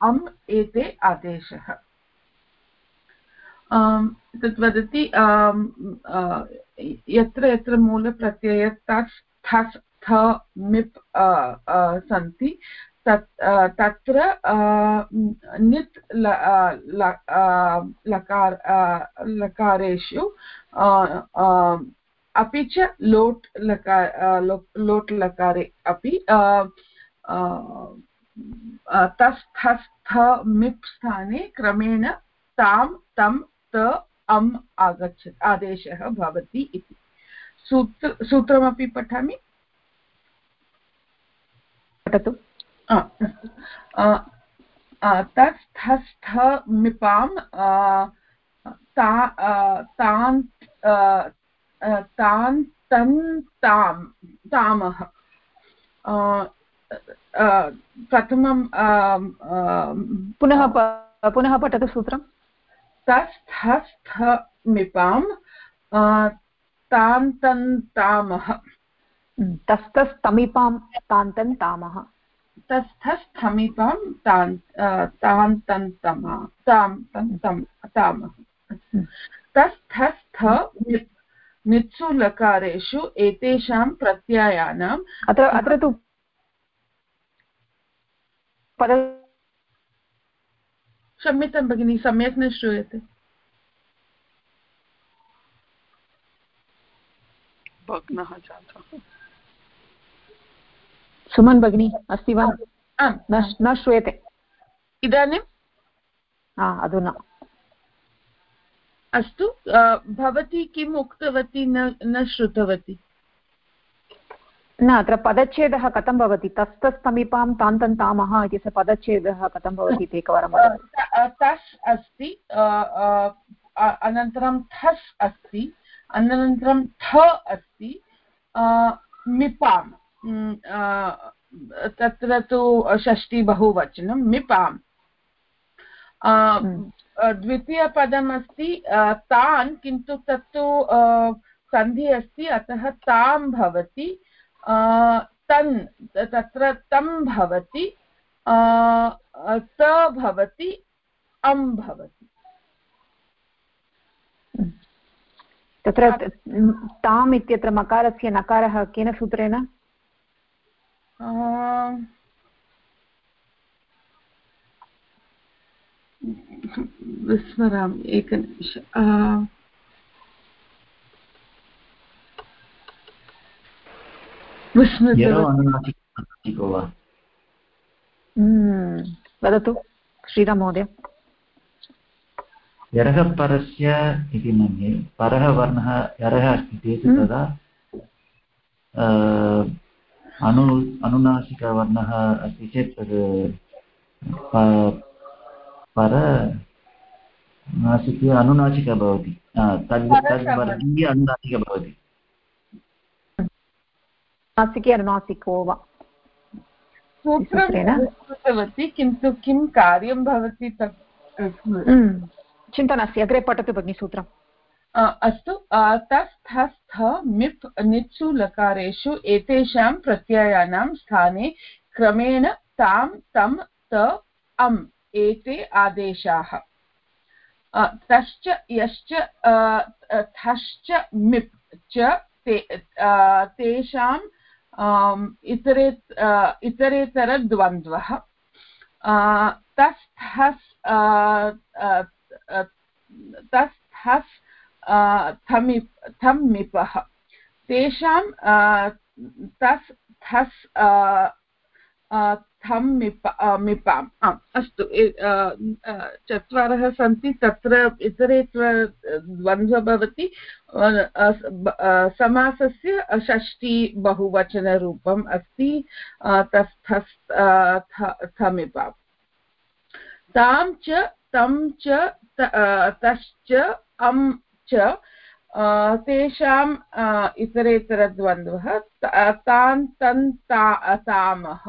अम् एते आदेशः। तत् वदति यत्र यत्र मूलप्रत्यय तस्, थस् थ मिप् सन्ति। तत् तत्र नित् लकार लकारेषु अपि च लोट् लकार लोट् लकारे अपि तस्थस्थ मिप् स्थाने क्रमेण तां, तं, त, अम् आगच्छति आदेशः भवति इति। सूत्र, सूत्रमपि पठामि? पठतु। तस्थस्थ मिपां तान् तान् तन् तां तामः। प्रथमं पुनः पुनः पठतु सूत्रं तस्थस्थ मिपां तान्तन्तामः। तस्थस्तमिपां तान्तन्तामः तस्थस्थमिपां तान् तान्तन्तमा तां तन्तं तामः तस्थस्थ नित्सु लकारेषु एतेषां प्रत्ययानाम् अत्र अत्र तु पद क्षम्यतां भगिनि सम्यक् न श्रूयते। भग्नः जातः। सुमन् भगिनी अस्ति वा? न श्रूयते। इदानीं अधुना। अस्तु भवती किम् उक्तवती न न श्रुतवती? न अत्र पदच्छेदः कथं भवति? तस्तस्तमीपां तान्तन्तामः इत्यस्य पदच्छेदः कथं भवति इति एकवारं तस् अस्ति अनन्तरं थस् अस्ति अनन्तरं थ अस्ति मिपां तत्र तु षष्टि बहुवचनं मिपाम् द्वितीयपदम् अस्ति तान् किन्तु तत्तु सन्धि अस्ति अतः तां भवति तन् तत्र तं भवति त भवति अं भवति तत्र ताम् इत्यत्र मकारस्य नकारः केन सूत्रेण विस्मरामि एकनिमिष वदतु श्रीराममहोदय। यरः परस्य इति मन्ये। परः वर्णः यरः अस्ति चेत् तदा अनु अनुनासिकवर्णः अस्ति चेत् तद् पर नासिके अनुनासिका भवति। तद् तद्वर्गीय अनुनासिका भवति। नासिके अनुनासिको वा? कृतवती किन्तु किं कार्यं भवति तत्? चिन्ता नास्ति अग्रे पठतु भगिनि सूत्रम्। अस्तु तस्थस्थ मिप् नित्सु लकारेषु एतेषां प्रत्ययानां स्थाने क्रमेण तां, तं, त, अम् एते आदेशाः। तश्च, यश्च थश्च मिप् च ते इतरे इतरेतरद्वन्द्वः। तस्थस् तस्थस् थमिप् तेषां तस्, थस् थम् मिप मिपाम्। आम्, अस्तु चत्वारः सन्ति, तत्र इतरेतर द्वन्द्वः भवति। समासस्य षष्टि बहुवचनरूपम् अस्ति तस्थस् थमिपाम्। तां च, तं च तश्च अं च तेषाम् इतरेतरद्वन्द्वः तान्, तन्, ता तामः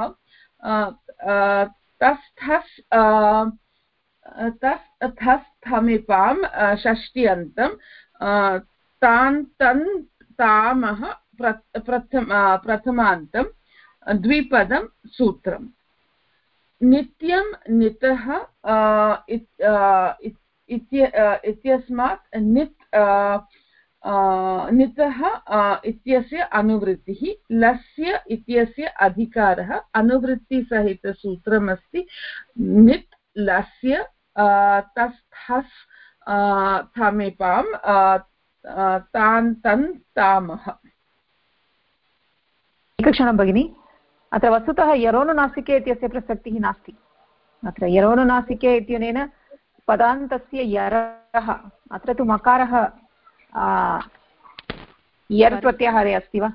तस्थस् तस्थस्थमिपां षष्ट्यन्तं तान्, तन्, तामः प्रथम प्रथमान्तं द्विपदं सूत्रम्। नित्यं नितः इत्यस्मात् नित् नितः इत्यस्य अनुवृत्तिः, लस्य इत्यस्य अधिकारः, अनुवृत्तिसहितसूत्रमस्ति, नित्, लस्य तस्थस् थमिपां तान्, तन्, तामः। एकक्षणं भगिनि, अत्र वस्तुतः यरोनुनासिके इत्यस्य प्रसक्तिः नास्ति। अत्र यरोनुनासिके इत्यनेन पदान्तस्य यरः अत्र तु मकारः यर् प्रत्याहारे अस्ति वा?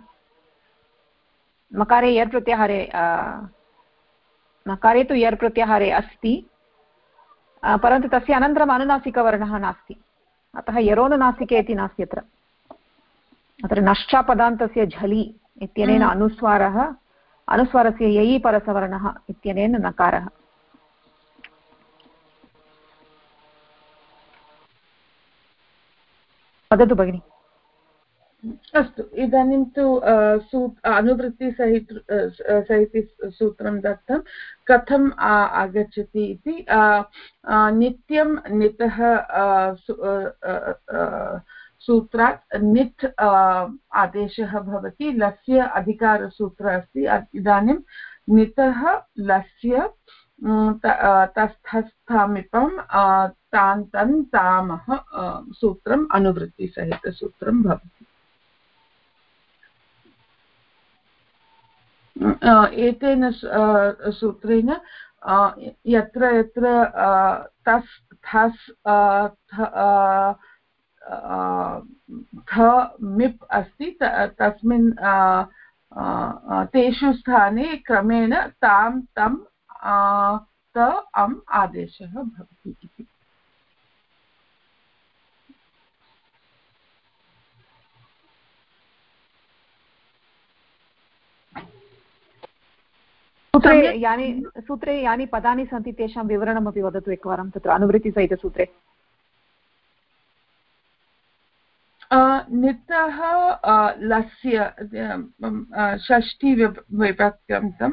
मकारे यर् प्रत्याहारे मकारे तु यर् प्रत्याहारे अस्ति परन्तु तस्य अनन्तरम् अनुनासिकवर्णः नास्ति। अतः यरोनुनासिके इति नास्ति अत्र। अत्र नश्चापदान्तस्य झलि इत्यनेन हम्म। अनुस्वारः अनुस्वारस्य ययि परसवर्णः इत्यनेन नकारः। वदतु भगिनि। अस्तु, इदानीं तु सू अनुवृत्तिसहित सहित सूत्रं दत्तं। कथम् आगच्छति इति नित्यं नितः सूत्रात् नित् आदेशः भवति। लस्य अधिकारसूत्र अस्ति। इदानीं नितः, लस्य तस्थस्थामिपं तान्तन् तामः सूत्रम्, अनुवृत्तिसहितसूत्रं भवति। एतेन सूत्रेण यत्र यत्र तस्, थस् थ मिप् अस्ति तस्मिन् तेषु स्थाने क्रमेण तां तं त अम् आदेशः भवति इति। सूत्रे यानि सूत्रे यानि पदानि सन्ति तेषां विवरणमपि वदतु एकवारं तत्र अनुवृत्तिसहितसूत्रे। नितः लस्य विभक्त्यन्तं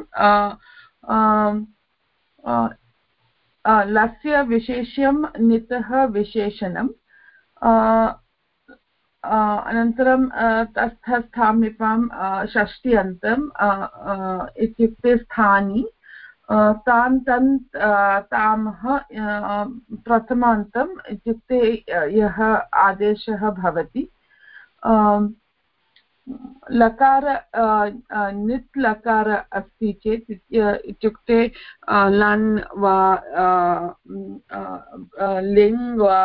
लस्य विशेष्यं, नितः विशेषणं अनन्तरं तस्थस्थामिपां षष्ट्यन्तम् इत्युक्ते स्थानि तान् तन् तामः प्रथमान्तम् इत्युक्ते यः आदेशः भवति लकार नित् लकार अस्ति चेत् इत्युक्ते लन् वा लिङ् वा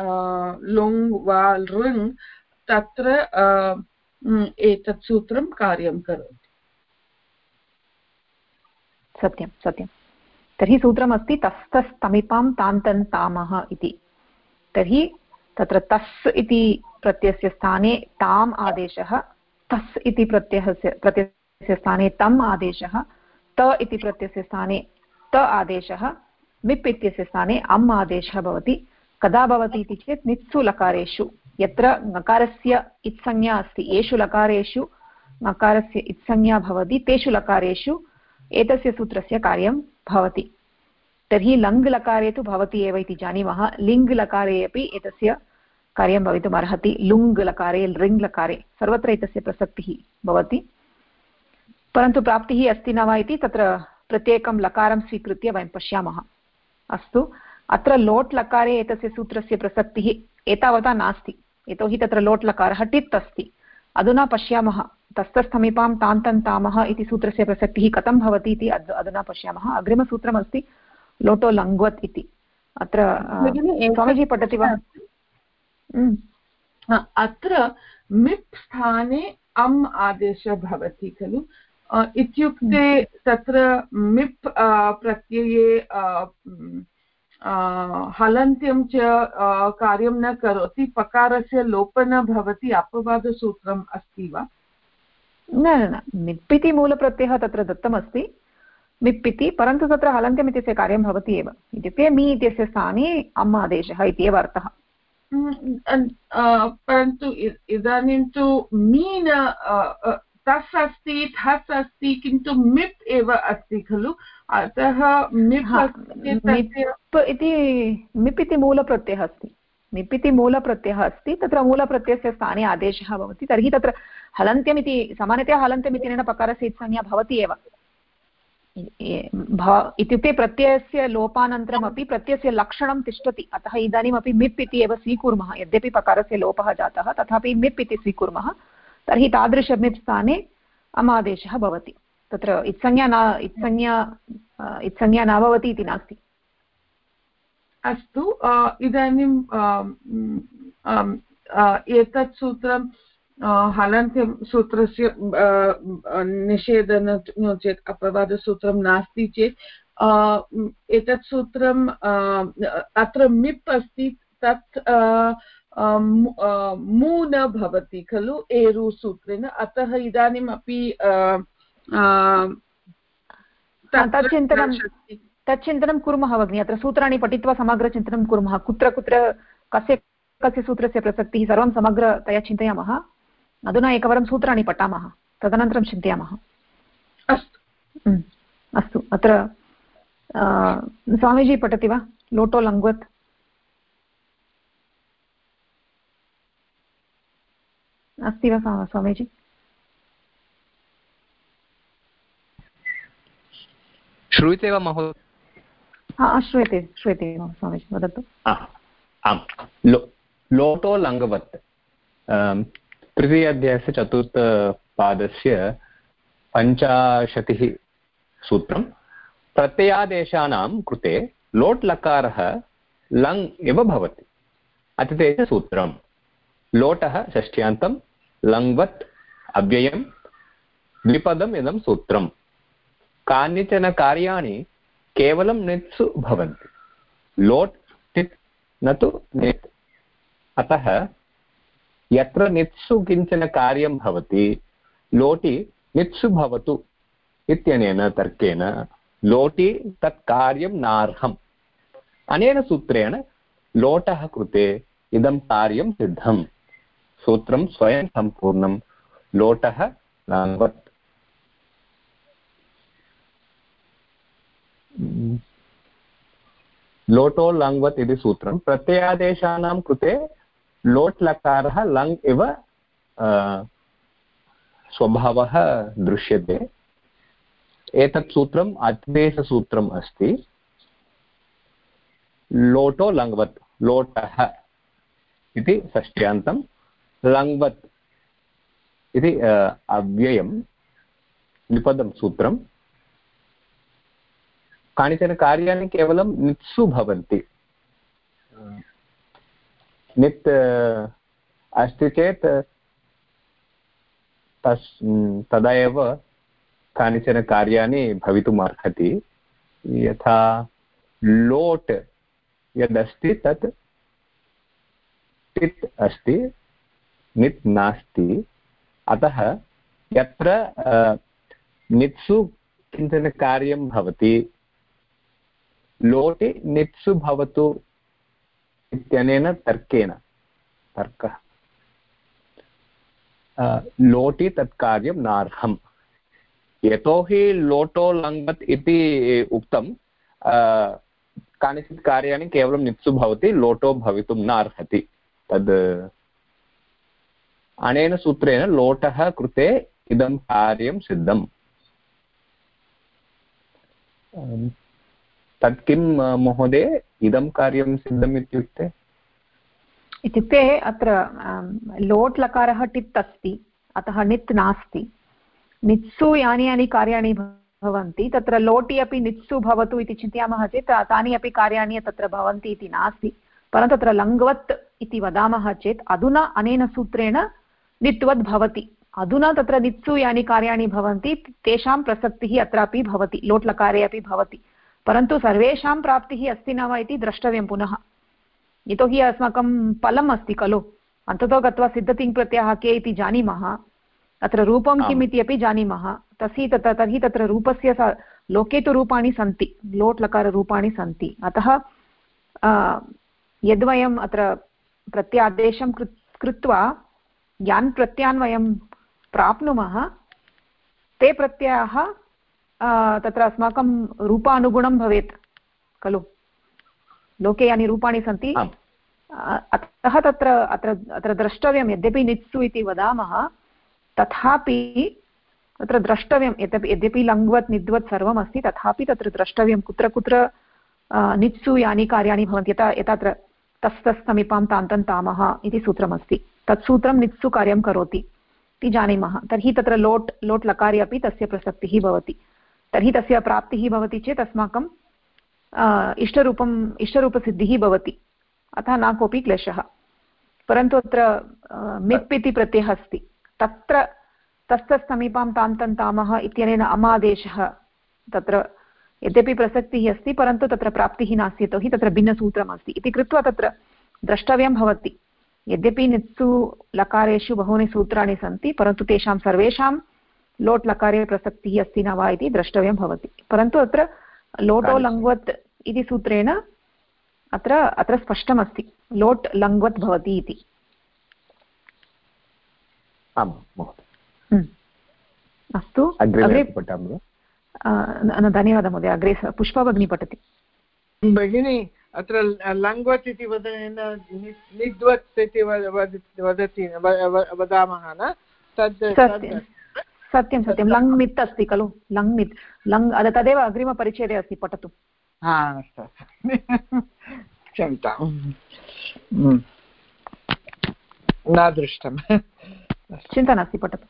लुङ् वा, लृङ् तत्र एतत् सूत्रं कार्यं करोति। सत्यं सत्यं। तर्हि सूत्रमस्ति तस्थस्तमिपां तान्तन् तामः इति। तर्हि तत्र तस् इति प्रत्ययस्य स्थाने ताम् आदेशः तस् इति प्रत्ययस्य प्रत्ययस्य स्थाने तम् आदेशः, त इति प्रत्ययस्य स्थाने त आदेशः, मिप् इत्यस्य स्थाने अम् आदेशः भवति। कदा भवति इति चेत् नित्सु लकारेषु। यत्र नकारस्य इत्संज्ञा अस्ति, येषु लकारेषु नकारस्य इत्संज्ञा भवति, तेषु लकारेषु एतस्य सूत्रस्य कार्यं भवति। तर्हि लङ् लकारे तु भवति एव इति जानीमः। लिङ् लकारे अपि एतस्य कार्यं भवितुम् अर्हति। लुङ् लकारे लृङ् लकारे सर्वत्र एतस्य प्रसक्तिः भवति। परन्तु प्राप्तिः अस्ति न वा इति तत्र प्रत्येकं लकारं स्वीकृत्य वयं पश्यामः। अस्तु अत्र लोट् लकारे एतस्य सूत्रस्य प्रसक्तिः एतावता नास्ति। यतोहि तत्र लोट् लकारः टित् अस्ति। अधुना पश्यामः तस्थस्थमीपां तान्तन्तामः इति सूत्रस्य प्रसक्तिः कथं भवति इति अधुना पश्यामः। अग्रिमसूत्रमस्ति लोटो लङ्ग्वत् इति। अत्र स्वामीजी पठति वा? अत्र मिप् स्थाने अम् आदेशः भवति खलु। इत्युक्ते तत्र मिप् प्रत्यये हलन्त्यं च कार्यं न करोति पकारस्य लोपन भवति अपवादसूत्रम् अस्ति वा? न न न मिप् इति मूलप्रत्ययः तत्र दत्तमस्ति। मिप् इति परन्तु तत्र हलन्त्यम् इत्यस्य कार्यं भवति एव। इत्युक्ते मि इत्यस्य स्थाने अम् आदेशः इत्येव अर्थः। परन्तु इदानीं तु मी न तस् अस्ति थस् अस्ति किन्तु मिप् एव अस्ति खलु। अतः मिप् इति मिप् इति मूलप्रत्ययः अस्ति। मिप् इति मूलप्रत्ययः अस्ति तत्र मूलप्रत्ययस्य स्थाने आदेशः भवति तर्हि तत्र हलन्त्यमिति सामान्यतया हलन्त्यमिति पकारस्य इत्संज्ञा भवति एव। इत्युक्ते प्रत्ययस्य लोपानन्तरमपि प्रत्ययस्य लक्षणं तिष्ठति। अतः इदानीमपि मिप् इति एव स्वीकुर्मः। यद्यपि पकारस्य लोपः जातः, तथापि मिप् इति स्वीकुर्मः। तर्हि तादृशमिप् स्थाने अमादेशः भवति। तत्र इत्संज्ञा न, इत्संज्ञा इत्संज्ञा न भवति इति नास्ति। अस्तु इदानीं एतत् सूत्रं हलन्त्यं सूत्रस्य निषेधन नो चेत् अपवादसूत्रं नास्ति चेत् एतत् सूत्रं अत्र मिप् अस्ति तत् मू न भवति खलु एरुसूत्रेण अतः इदानीम् अपि तच्चिन्तनं तच्चिन्तनं कुर्मः भगिनि अत्र सूत्राणि पठित्वा समग्रचिन्तनं कुर्मः कुत्र कुत्र कस्य कस्य सूत्रस्य प्रसक्तिः सर्वं समग्रतया चिन्तयामः अधुना एकवारं सूत्राणि पठामः तदनन्तरं चिन्तयामः। अस्तु। अस्तु। अत्र स्वामीजी पठति वा? लोटो लङ्घ्वत् अस्ति वा स्वामीजी? श्रूयते वा महोदय? श्रूयते श्रूयते स्वामीजी वदतु। आम्। लो लोटो लङ्घवत् तृतीयाध्यायस्य चतुर्थपादस्य पञ्चाशतिः सूत्रं। प्रत्ययादेशानां कृते लोट् लकारः लङ् इव भवति। अतितेजसूत्रं लोटः षष्ट्यान्तं, लङ्वत् अव्ययं द्विपदम् इदं सूत्रं कानिचन कार्याणि केवलं नित्सु भवन्ति। लोट् न तु नित्। अतः यत्र नित्सु किंचन कार्यं भवति, लोटि नित्सु भवतु इत्यनेन तर्केण लोटि तत् कार्यं नार्हम्। अनेन सूत्रेण लोटः कृते इदं कार्यं सिद्धम्। सूत्रं स्वयं सम्पूर्णं लोटः लाङ्वत् लोटो लङ्वत् इति सूत्रं प्रत्ययादेशानां कृते लोट् लकारः लङ् इव स्वभावः दृश्यते। एतत् सूत्रम् अद्वेषसूत्रम् अस्ति। लोटो लङ्वत्, लोटः इति षष्ट्यान्तं। लङ्वत् इति अव्ययं निपदं सूत्रं कानिचन कार्याणि केवलं नित्सु भवन्ति। नित् अस्ति चेत् तस् तदा एव कानिचन कार्याणि भवितुम् अर्हति यथा लोट् यदस्ति तत् टित् अस्ति, नित् नास्ति। अतः यत्र नित्सु किंचन कार्यं भवति, लोटि नित्सु भवतु इत्यनेन तर्केण, तर्कः। लोटि तत् नार्हम्। यतोहि लोटो लङ्गत् इति उक्तं कानिचित् कार्याणि केवलं नित्सु भवति, लोटो भवितुं न अर्हति तद्, अनेन सूत्रेण लोटः कृते इदं कार्यं सिद्धम्। तत् किं महोदय, इदं कार्यं सिद्धम् इत्युक्ते? इत्युक्ते अत्र लोट् लकारः टित् अस्ति, अतः नित् नास्ति। नित्सु यानि यानि कार्याणि भवन्ति, तत्र लोटि अपि नित्सु भवतु इति चिन्तयामः चेत् तानि अपि कार्याणि तत्र भवन्ति इति नास्ति। परन्तु तत्र लङ्घवत् इति वदामः चेत्, अधुना अनेन सूत्रेण नित्वद् भवति। अधुना तत्र नित्सु यानि कार्याणि भवन्ति, तेषां प्रसक्तिः अत्रापि भवति लोट् लकारे अपि भवति। परन्तु सर्वेषां प्राप्तिः अस्ति न वा इति द्रष्टव्यं पुनः। यतोहि अस्माकं फलम् अस्ति खलु। अन्ततो गत्वा सिद्धतिङ् प्रत्ययः के इति जानीमः। अत्र रूपं किम् इति अपि जानीमः। तस्य तत्र तर्हि तत्र रूपस्य स लोके तु रूपाणि सन्ति। लोट् लकाररूपाणि सन्ति। अतः यद्वयम् अत्र प्रत्यादेशं कृत्वा यान् प्रत्ययान् वयं प्राप्नुमः ते प्रत्ययाः तत्र अस्माकं रूपानुगुणं भवेत् खलु? लोके यानि रूपाणि सन्ति अतः तत्र अत्र अत्र द्रष्टव्यं यद्यपि नित्सु इति वदामः तथापि तत्र द्रष्टव्यं यद्यपि यद्यपि लङ्वत् निद्वत् सर्वम् अस्ति तथापि तत्र द्रष्टव्यं कुत्र कुत्र नित्सु यानि कार्याणि भवन्ति यथा यथा अत्र तस्तस् समीपां तान्तं तामः इति सूत्रमस्ति। तत् सूत्रं नित्सु कार्यं करोति इति जानीमः। तर्हि तत्र लोट् लोट् लकारे अपि तस्य प्रसक्तिः भवति। तर्हि तस्य प्राप्तिः भवति चेत् अस्माकं इष्टरूपम् इष्टरूपसिद्धिः भवति। अतः न कोऽपि क्लेशः। परन्तु अत्र मिप् इति प्रत्ययः अस्ति। तत्र तस्तसमीपां तान्तन्तामः इत्यनेन अमादेशः तत्र, यद्यपि प्रसक्तिः अस्ति, परन्तु तत्र प्राप्तिः नास्ति, यतोहि तत्र भिन्नसूत्रम् अस्ति इति कृत्वा तत्र द्रष्टव्यं भवति। यद्यपि नित्सु लकारेषु बहूनि सूत्राणि सन्ति, परन्तु तेषां सर्वेषां लोट् लकारे प्रसक्तिः अस्ति न वा इति द्रष्टव्यं भवति। परन्तु अत्र लोटो लङ्वत् इति सूत्रेण अत्र अत्र स्पष्टमस्ति। लोट् लङ्वत् भवति इति। हम्म। अस्तु अग्रे धन्यवादः महोदय। अग्रे पुष्पा भगिनी पठति। भगिनी अत्र लङ्वत् इति वदनेन निद्वत् इति वदति वदामः न? तद् सत्यं सत्यं. लङ् मित् अस्ति खलु. लङ् मित्. लङ् तदेव अग्रिमपरिच्छेदे अस्ति पठतु. हा अस्तु क्षम्यतां. हम्म। न दृष्टं. चिन्ता नास्ति पठतु.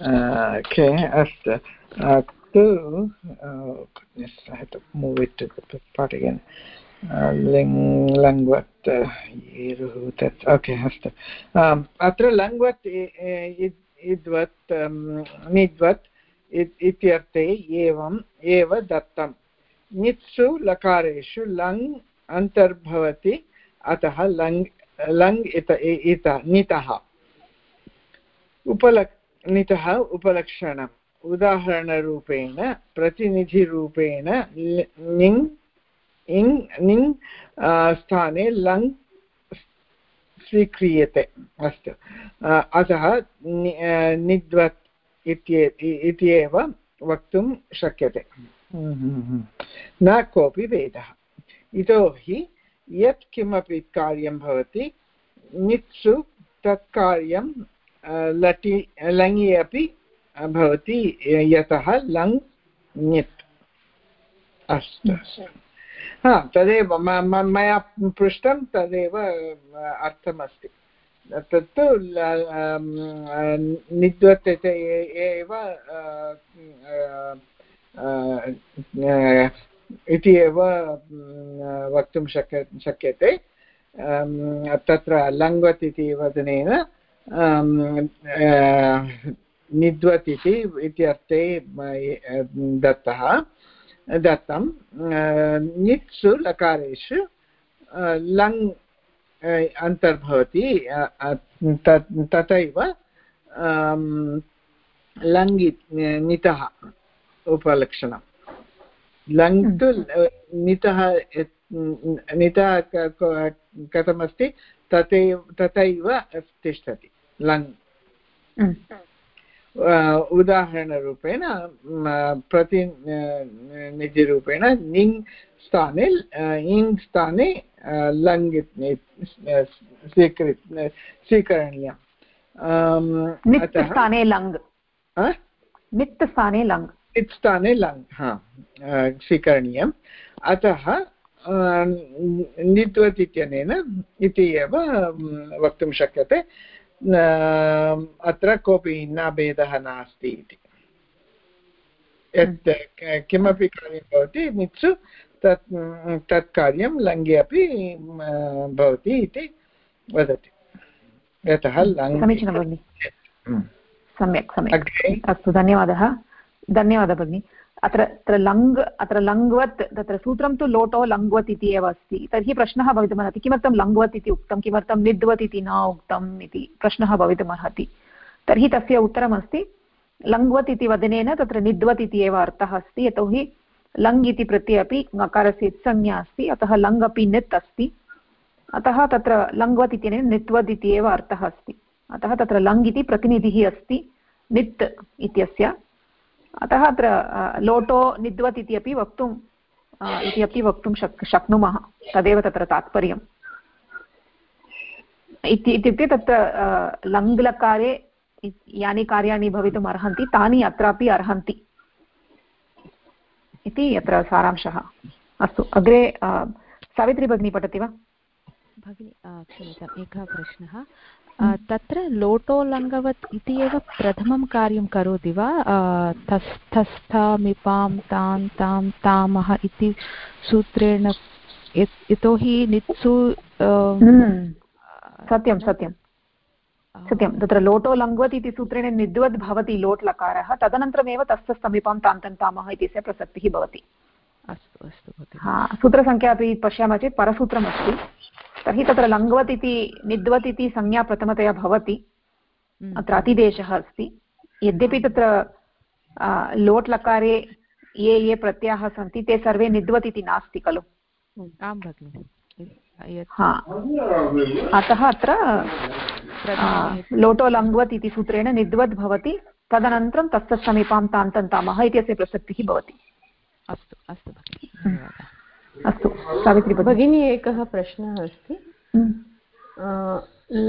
ओके अस्तु. तु मूव् इट् पार्ट् अगेन् लिङ् लङ्वत् ओके अस्तु. अत्र लङ्वत् इद्वत् निद्वत् इत्यर्थे एवम्, एव दत्तं नित्सु लकारेषु लङ् अन्तर्भवति, अतः लङ् लङ् इत इत, नितः। उपलक्, नितः उपलक्षणम्। उदाहरणरूपेण, प्रतिनिधिरूपेण निङ्, इङ्, निङ् स्थाने लङ् स्वीक्रियते। अस्तु। अतः निद्वत् इत्येव वक्तुं शक्यते। न कोऽपि भेदः। यतोहि यत् किमपि कार्यं भवति, नित्सु तत् कार्यं लटि लङि अपि भवति, यतः लङ् ङित् अस्तु। हा, तदेव मया पृष्टं तदेव अर्थमस्ति। तत्तु निद्वत् एव इति एव वक्तुं शक्य, शक्यते। तत्र लङ्वत् इति वदनेन निद्वत् इति इत्यर्थे दत्तः। दत्तं नित्सु लकारेषु लङ् अन्तर्भवति तथैव लङ् नितः उपलक्षणं लङ् तु नितः नितः कथमस्ति तथैव तथैव तिष्ठति लङ्। उदाहरणरूपेण प्रतिनिधिरूपेण निङ् स्थाने इङ् स्थाने लङ् स्वीकृ स्वीकरणीयम् स्थाने लङ् नित् स्थाने लङ् नित् स्थाने लङ् हा स्वीकरणीयम् अतः नित्वत् इत्यनेन इति एव वक्तुं शक्यते अत्र कोऽपि न भेदः नास्ति इति। यत् किमपि कार्यं भवति नित्सु तत् तत् कार्यं लङ्गे अपि भवति इति वदति। यतः लङ् समीचीनं भगिनि। सम्यक् सम्यक्। अस्तु धन्यवादः। धन्यवादः भगिनि। अत्र लङ् अत्र लङ्वत् तत्र सूत्रं तु लोटो लङ्वत् इति एव अस्ति। तर्हि प्रश्नः भवितुमर्हति। किमर्थं लङ्वत् इति उक्तं? किमर्थं निद्वत् इति न उक्तम् इति प्रश्नः भवितुमर्हति। तर्हि तस्य उत्तरमस्ति लङ्वत् इति वदनेन तत्र निद्वत् इति एव अर्थः अस्ति। यतोहि लङ् इति प्रत्यये अपि नकारस्य इत्संज्ञा अस्ति, अतः लङ् अपि नित् अस्ति। अतः तत्र लङ्वत् इत्यनेन नित्वद् इति एव अर्थः अस्ति। अतः तत्र लङ् इति प्रतिनिधिः अस्ति, नित् इत्यस्य अतः अत्र लोटो निद्वत् इति अपि वक्तुं इति अपि वक्तुं शक्, शक्नुमः, तदेव तत्र तात्पर्यम्। इत्युक्ते तत्र लङ्लकारे यानि कार्याणि भवितुम् अर्हन्ति, तानि अत्रापि अर्हन्ति। इति अत्र सारांशः। अस्तु, अग्रे सावित्री भगिनी पठति वा? भगिनी क्षम्यताम्, एकः प्रश्नः। तत्र लोटो लङ्गवत् इति एव प्रथमं कार्यं करोति वा? तस्थस्थमिपां तां तां तामः इति सूत्रेण यतोहि नित्सु हम्म। सत्यं सत्यं सत्यं। तत्र लोटो लङ्घ्वत् इति सूत्रेण निद्वद् भवति लोट् लकारः तदनन्तरमेव तस्य समीपं तान्तन्तामः इत्यस्य प्रसक्तिः भवति। अस्तु अस्तु हा सूत्रसङ्ख्या अपि पश्यामः चेत् परसूत्रमस्ति। तर्हि तत्र लङ्घ्वत् इति निद्वत् इति संज्ञा प्रथमतया भवति। हम्म। अत्र अतिदेशः अस्ति। यद्यपि तत्र लोट् लकारे ये ये प्रत्ययाः सन्ति ते सर्वे निद्वत् इति नास्ति खलु। आं भगिनि। हा। अतः अत्र लोटो लङ्घ्वत् इति सूत्रेण निद्वद् भवति। तदनन्तरं तस्य समीपां तान्तन्तामः इत्यस्य प्रसक्तिः भवति। अस्तु अस्तु अस्तु सावित्री भगिनी। एकः प्रश्नः अस्ति।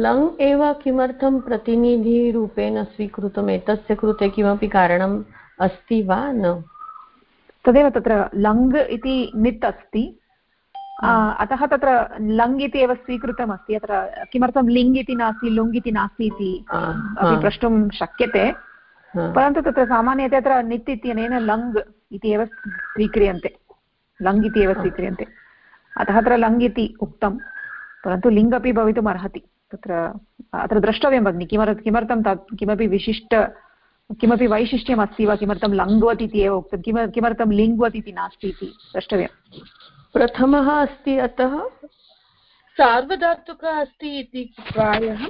लङ् एव किमर्थं प्रतिनिधिरूपेण स्वीकृतम्? एतस्य कृते किमपि कारणम् अस्ति वा न? तदेव तत्र लङ् इति नित् अस्ति। अतः तत्र लङ् इति एव स्वीकृतमस्ति। अत्र किमर्थं लिङ् इति नास्ति लुङ् इति नास्ति इति प्रष्टुं शक्यते। परन्तु तत्र सामान्यतया अत्र नित् इत्यनेन लङ् इति एव स्वीक्रियन्ते। लङ् इति एव स्वीक्रियन्ते। अतः अत्र लङ् इति उक्तं परन्तु लिङ् अपि भवितुम् अर्हति। तत्र अत्र द्रष्टव्यं भगिनि किमर्थं किमर्थं तत् किमपि विशिष्ट किमपि वैशिष्ट्यम् अस्ति वा किमर्थं लङ्घ्वत् इति एव उक्तं किम किमर्थं लिङ्ग्वत् इति नास्ति इति द्रष्टव्यम्। प्रथमः अस्ति अतः? सार्वधातुकः अस्ति इति प्रायः?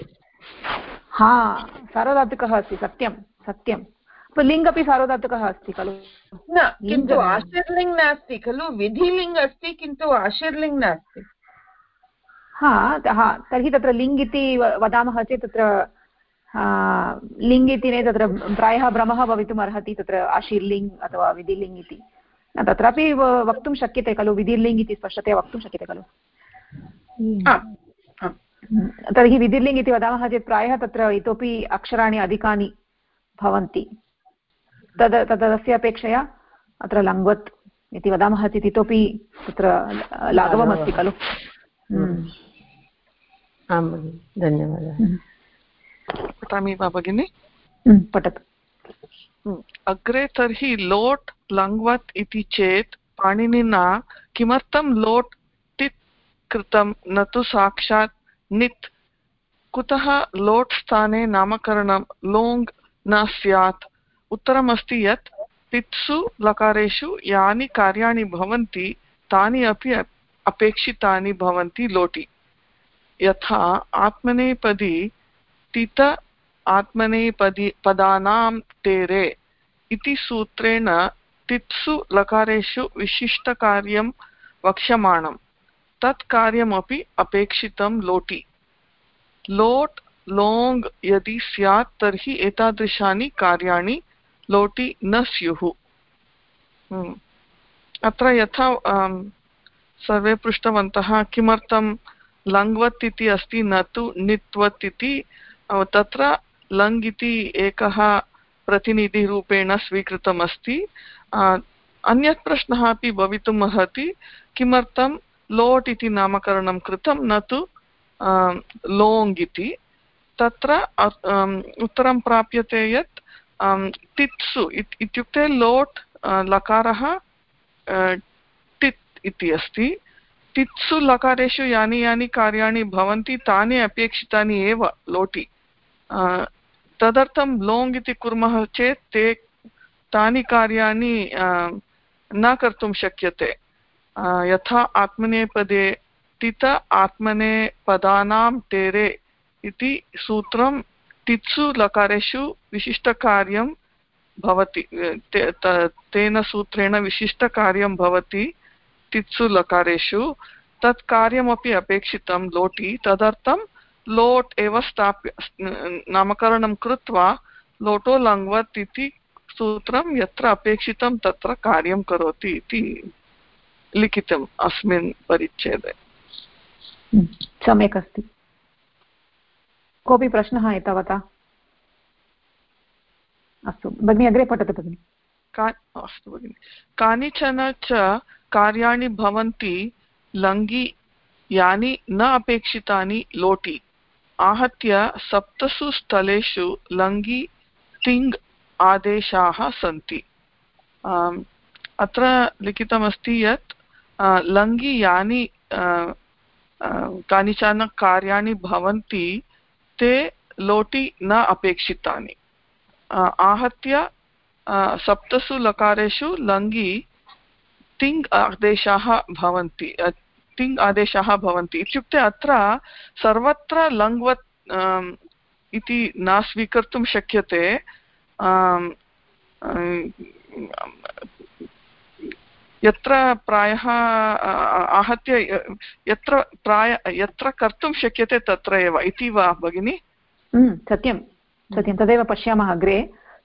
हा सार्वधातुकः अस्ति सत्यं सत्यं लिङ्ग् अपि सार्वधातुकः अस्ति खलु? न किन्तु आशीर्लिङ्ग् नास्ति खलु विधिलिङ्ग् अस्ति किन्तु आशीर्लिङ्ग् नास्ति। हा हा तर्हि तत्र लिङ्ग् इति वदामः चेत् तत्र लिङ्ग् इति तत्र प्रायः भ्रमः भवितुम् अर्हति तत्र आशीर्लिङ्ग् अथवा विधिलिङ्ग् इति। तत्रापि वक्तुं शक्यते खलु विधिर्लिङ्ग् इति स्पष्टतया वक्तुं शक्यते खलु। तर्हि विधिर्लिङ्ग् इति वदामः चेत् प्रायः तत्र इतोपि अक्षराणि अधिकानि भवन्ति। तद् तदस्य अपेक्षया अत्र लङ्वत् इति वदामः चेत् इतोपि तत्र लाघवमस्ति खलु। आं भगिनि धन्यवादः। पठामि वा भगिनि? पठतु। अग्रे तर्हि लोट् लङ्वत् इति चेत् पाणिनिना किमर्थं लोट् टित् कृतं? न तु साक्षात् नित्। कुतः लोट् स्थाने नामकरणं लोङ् न स्यात्? उत्तरमस्ति यत् टित्सु लकारेषु यानि कार्याणि भवन्ति, तानि अपि अपेक्षितानि भवन्ति लोटि। यथा आत्मनेपदी टित आत्मनेपदी, पदानां तेरे इति सूत्रेण तित्सु लकारेषु विशिष्टकार्यं वक्ष्यमाणं। तत् कार्यमपि अपेक्षितं लोटि। लोट्, लोङ् यदि स्यात् तर्हि एतादृशानि कार्याणि लोटि न स्युः। हम्म। अत्र यथा सर्वे पृष्टवन्तः किमर्थं लङ्वत् इति अस्ति न तु नित्वत् इति तत्र लङ् इति एकः प्रतिनिधिरूपेण स्वीकृतमस्ति। अन्यत् प्रश्नः अपि भवितुम् अर्हति, किमर्थं लोट् इति नामकरणं कृतं न तु लोङ् इति। तत्र उत्तरं प्राप्यते यत् टित्सु इत्युक्ते लोट् लकारः टित् इति अस्ति। टित्सु लकारेषु यानि यानि कार्याणि भवन्ति, तानि अपेक्षितानि एव लोटि। तदर्थं लोङ् इति कुर्मः चेत् ते तानि कार्याणि न कर्तुं शक्यते। यथा आत्मनेपदे तित आत्मने पदानां तेरे इति सूत्रं तित्सु लकारेषु विशिष्टकार्यं भवति तेन सूत्रेण विशिष्टकार्यं भवति तित्सु लकारेषु। तत् कार्यमपि अपेक्षितं लोटि। तदर्थं लोट् एव स्थाप्य नामकरणं कृत्वा लोटो लङ्वत् इति सूत्रं यत्र अपेक्षितं तत्र कार्यं करोति इति लिखितम् अस्मिन् परिच्छेदे। सम्यक् अस्ति। कोऽपि प्रश्नः एतावता? अस्तु, भगिनि, अग्रे पठतु, भगिनि। का, अस्तु, भगिनि। कानिचन च कार्याणि भवन्ति लङ्घि यानि न अपेक्षितानि लोटि। आहत्य सप्तसु स्थलेषु लङ्गि, तिङ् आदेशाः सन्ति। अत्र लिखितमस्ति यत् लङ्गि यानि कानिचन कार्याणि भवन्ति ते लोटि न अपेक्षितानि। आहत्य सप्तसु लकारेषु लङ्गि तिङ् आदेशाः भवन्ति तिङ् आदेशाः भवन्ति। इत्युक्ते अत्र सर्वत्र लङ्वत् इति न स्वीकर्तुं शक्यते। यत्र प्रायः आहत्य यत्र प्राय यत्र कर्तुं शक्यते तत्र एव इति वा भगिनि? सत्यं सत्यं तदेव पश्यामः अग्रे।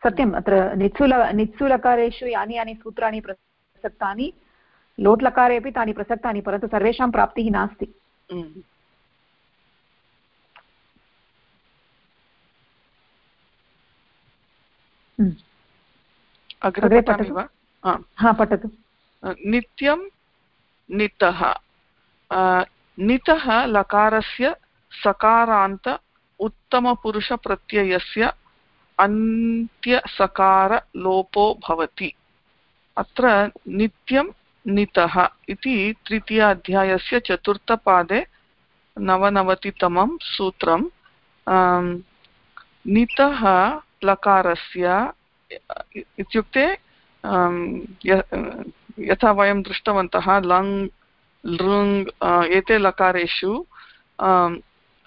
सत्यम् अत्र नित्सुल नित्सुलकारेषु यानि यानि सूत्राणि प्रसक्तानि लोट्लकारे अपि तानि प्रसक्तानि परन्तु सर्वेषां प्राप्तिः नास्ति। अग्रे हा पठतु। नित्यं नितः। नितः लकारस्य सकारान्त उत्तमपुरुषप्रत्ययस्य अन्त्यसकारलोपो भवति। अत्र नित्यं नितः इति तृतीय अध्यायस्य चतुर्थपादे नवनवतितमं सूत्रं नितः लकारस्य इत्युक्ते यथा वयं दृष्टवन्तः लङ्, लृङ् एते लकारेषु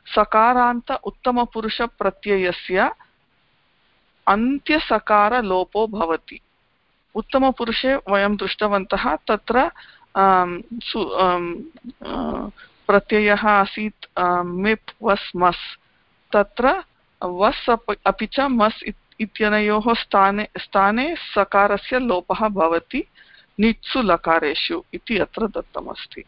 सकारान्त उत्तमपुरुषप्रत्ययस्य अन्त्यसकारलोपो भवति। उत्तमपुरुषे वयं दृष्टवन्तः तत्र प्रत्ययः आसीत् मिप्, वस्, मस्। तत्र वस् अपि च मस् इत्यनयोः स्थाने स्थाने सकारस्य लोपः भवति। नित्सु लकारेषु इति अत्र दत्तमस्ति।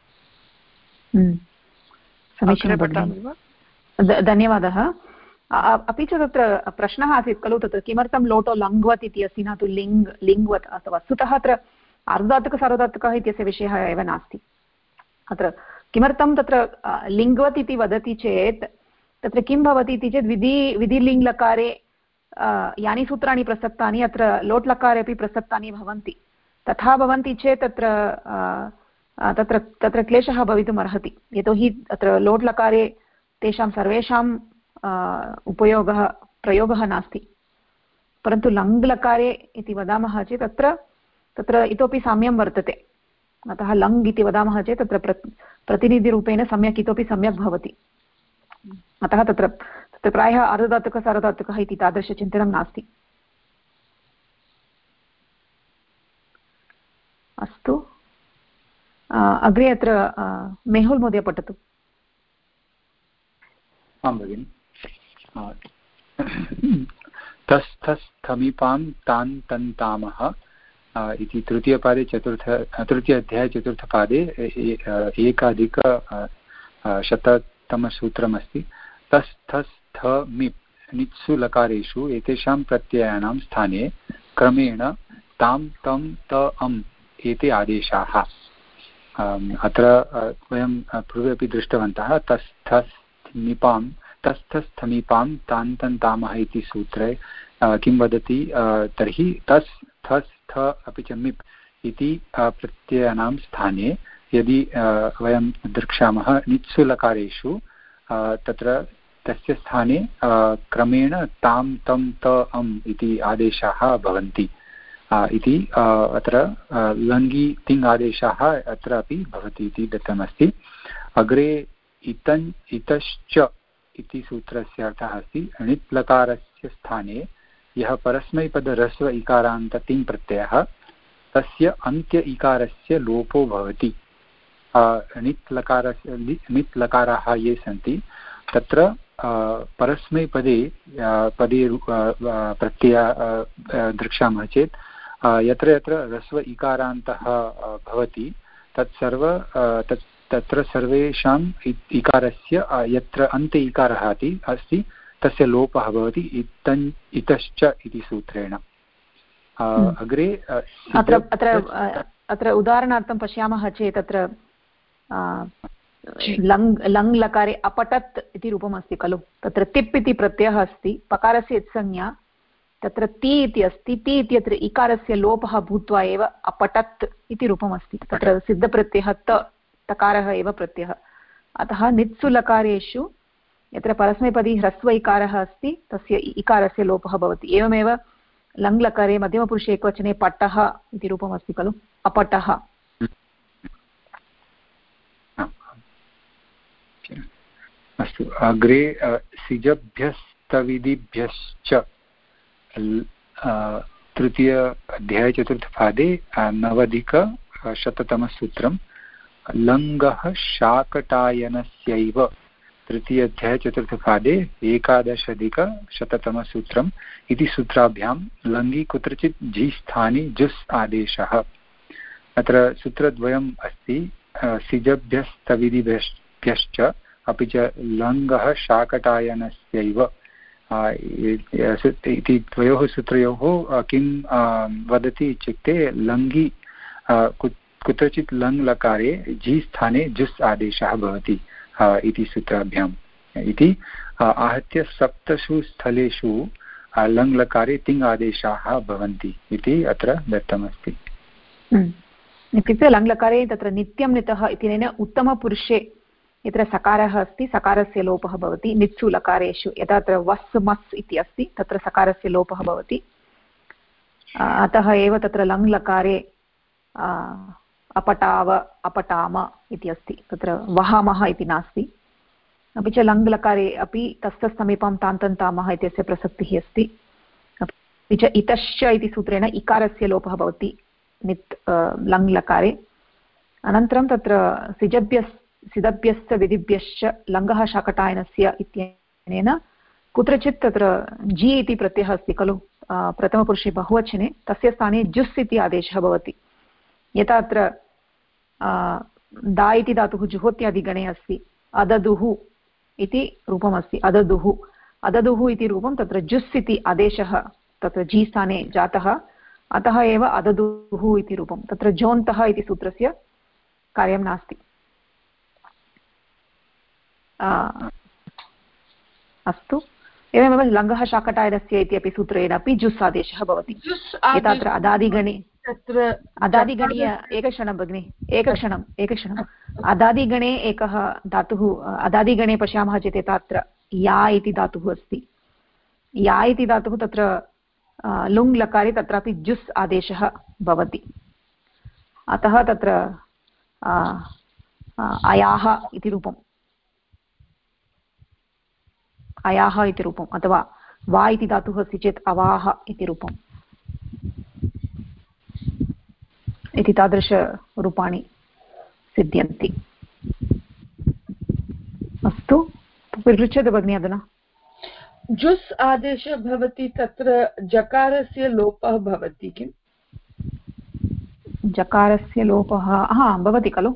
धन्यवादः। अपि च तत्र प्रश्नः आसीत् खलु तत्र किमर्थं लोटो लङ्घ्वत् इति अस्ति न तु लिङ्ग् लिङ्ग्वत् अथवा वस्तुतः अत्र अर्धातुकसार्वधातुकः इत्यस्य विषयः एव नास्ति। अत्र किमर्थं तत्र लिङ्ग्वत् इति वदति चेत् तत्र किं भवति इति चेत् विधि विधिलिङ्ग्लकारे यानि सूत्राणि प्रसक्तानि अत्र लोट् लकारे अपि प्रसक्तानि भवन्ति। तथा भवन्ति चेत् तत्र तत्र तत्र क्लेशः भवितुम् अर्हति। यतोहि अत्र लोट् लकारे तेषां सर्वेषां उपयोगः, प्रयोगः नास्ति। परन्तु लङ् लकारे इति वदामः चेत् तत्र तत्र इतोपि साम्यं वर्तते। अतः लङ् इति वदामः चेत् तत्र प्र, प्रतिनिधिरूपेण सम्यक् इतोपि सम्यक् भवति। अतः तत्र तत्र प्रायः अर्धधातुकः सार्वधातुकः इति तादृशचिन्तनं नास्ति। अस्तु। अग्रे अत्र मेहुल् महोदय पठतु। आं भगिनि। तस्थस्थमीपां तान् तन्तामः इति तृतीयपादे चतुर्थ, तृतीय अध्याये चतुर्थपादे एकाधिक शततमसूत्रमस्ति। तस्थस्थ मिप् नित्सु लकारेषु एतेषां प्रत्ययानां स्थाने क्रमेण तां, तं, त, अम् एते आदेशाः। अत्र वयं पूर्वे अपि दृष्टवन्तः तस्थस् निपां तस्थस्थमीपां तान्तन्तामः इति सूत्रे किं वदति तर्हि तस् थस् थ अपि च मिप् इति प्रत्ययानां स्थाने, यदि वयं द्रक्ष्यामः नित्सुलकारेषु तत्र तस्य स्थाने क्रमेण तां, तं, त, अम् इति आदेशाः भवन्ति। इति अत्र लङ्गि तिङ् आदेशाः अत्र अपि भवति इति दत्तमस्ति। अग्रे इतन्, इतश्च इति सूत्रस्य अर्थः अस्ति। णित् लकारस्य स्थाने यः परस्मैपदरस्व इकारान्त तिङ् प्रत्ययः, तस्य अन्त्य इकारस्य लोपो भवति। णित् लकारस्य णित् लकाराः ये सन्ति, तत्र परस्मैपदे पदे प्रत्यय द्रक्ष्यामः चेत् यत्र यत्र ह्रस्व इकारान्तः भवति तत्सर्व तत् तत्र सर्वेषाम् इकारस्य यत्र अन्ते इकारः अस्ति अस्ति तस्य लोपः भवति इतन् इतश्च इति सूत्रेण हम्म। अग्रे अत्र अत्र अत्र उदाहरणार्थं पश्यामः चेत् अत्र लङ् लङ् लकारे अपठत् इति रूपमस्ति खलु तत्र तिप् इति प्रत्ययः अस्ति पकारस्य यत्संज्ञा तत्र ति इति अस्ति, ति इत्यत्र इकारस्य लोपः भूत्वा एव अपठत् इति रूपमस्ति। तत्र सिद्धप्रत्ययः त, तकारः एव प्रत्ययः। अतः नित्सु लकारेषु यत्र परस्मैपदी ह्रस्व इकारः अस्ति, तस्य इकारस्य लोपः भवति। एवमेव लङ्लकारे मध्यमपुरुषे एकवचने पट्टः इति रूपमस्ति खलु। अपटः। अस्तु, अग्रे सिजभ्यस्तविधिभ्यश्च तृतीय अध्यायचतुर्थपादे नवधिकशततमसूत्रं लङ्गः शाकटायनस्यैव। तृतीय अध्यायचतुर्थपादे एकादशाधिकशततमसूत्रम् इति सूत्राभ्यां लङ्गि कुत्रचित् झि स्थाने जुस् आदेशः। अत्र सूत्रद्वयम् अस्ति सिजभ्यस्तविधिभ्यश्च, अपि च लङ्गः शाकटायनस्यैव। इति द्वयोः सूत्रयोः किं वदति इत्युक्ते लङ्गि कुत्रचित् लङ् लकारे जि स्थाने जुस् आदेशः भवति इति सूत्राभ्याम् इति आहत्य सप्तसु स्थलेषु लङ् लकारे तिङ् आदेशाः भवन्ति इति अत्र दत्तमस्ति इत्युक्ते लङ्लकारे तत्र नित्यं नितः इत्यनेन उत्तमपुरुषे यत्र सकारः अस्ति, सकारस्य लोपः भवति नित्सु लकारेषु यदा वस्, मस् इति अस्ति, तत्र सकारस्य लोपः भवति। अतः एव तत्र लङ् लकारे अपटाव, अपटाम इति अस्ति। तत्र वहामः इति नास्ति। अपि च लङ् लकारे अपि तस्थसमीपं तान्तन्तामः इत्यस्य प्रसक्तिः अस्ति। अपि च इतश्च इति सूत्रेण इकारस्य लोपः भवति नित् लङ् लकारे अनन्तरं तत्र सिजभ्यस् सिदभ्यश्च विधिभ्यश्च लङ्घः शाकटायनस्य इत्यनेन कुत्रचित् तत्र जि इति प्रत्ययः अस्ति खलु प्रथमपुरुषे बहुवचने, तस्य स्थाने जुस् इति आदेशः भवति। यथा अत्र दा इति धातुः जुहोत्यादिगणे अस्ति, अददुः इति रूपमस्ति, अददुः। अददुः इति रूपं तत्र जुस् इति आदेशः तत्र जि स्थाने जातः, अतः एव अददुः इति रूपं। तत्र जोन्तः इति सूत्रस्य कार्यं नास्ति। अस्तु। एवमेव लङ्घः शाकटायनस्य इति अपि सूत्रेण अपि जुस् आदेशः भवति अत्र अदादिगणे तत्र अदादिगणीय एकक्षणं भगिनि एकक्षणम् एकक्षणम् अदादिगणे एकः धातुः अदादिगणे पश्यामः चेत् अत्र या इति धातुः अस्ति। या इति धातुः तत्र लुङ् लकारे तत्रापि जुस् आदेशः भवति। अतः तत्र अयाः इति रूपम्। अयाः इति रूपम् अथवा वा इति धातुः अस्ति चेत् अवाः इति रूपम् इति तादृशरूपाणि सिद्ध्यन्ति अस्तु पृच्छतु भगिनि अधुना जुस् आदेशः भवति तत्र जकारस्य लोपः भवति किम् जकारस्य लोपः हा भवति खलु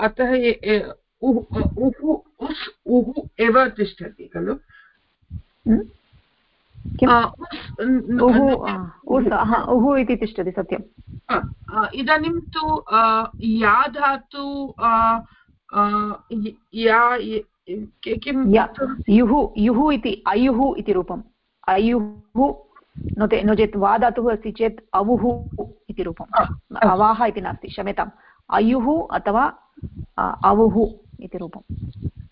अतः उः उस् उः एव तिष्ठति खलु? उः इति तिष्ठति सत्यम्। इदानीं तु या धातु या किं युः युः इति अयुः इति रूपम्। अयुः नो ते नो चेत् वा धातुः अस्ति चेत् अवुः इति रूपम्। अवाः। इति नास्ति क्षम्यताम्। अयुः अथवा अवुः इति रूपम्।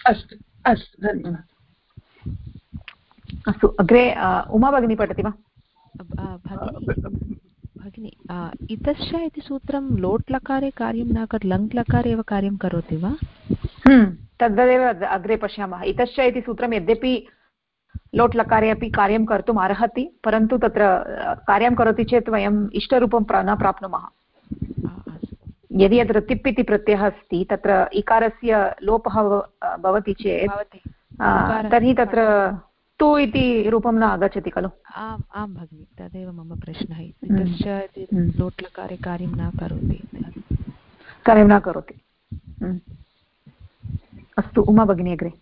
अस्तु अस्तु धन्यवादः। अस्तु अग्रे उमा भगिनी पठति वा? भगिनि इतश्च इति सूत्रं लोट् लकारे कार्यं न कर् लङ् लकारे एव कार्यं करोति वा? तद्वदेव अग्रे पश्यामः। इतश्च इति सूत्रं यद्यपि लोट् लकारे अपि कार्यं कर्तुम् अर्हति परन्तु तत्र कार्यं करोति चेत् वयम् इष्टरूपं न प्राप्नुमः। यदि अत्र तिप् इति प्रत्ययः अस्ति तत्र इकारस्य लोपः भवति चेत् तर्हि तत्र तु इति रूपं न आगच्छति खलु। आम् आं भगिनि तदेव मम प्रश्नः तश्च लोट् कार्यं न करोति कार्यं न करोति। अस्तु उमा भगिनी अग्रे।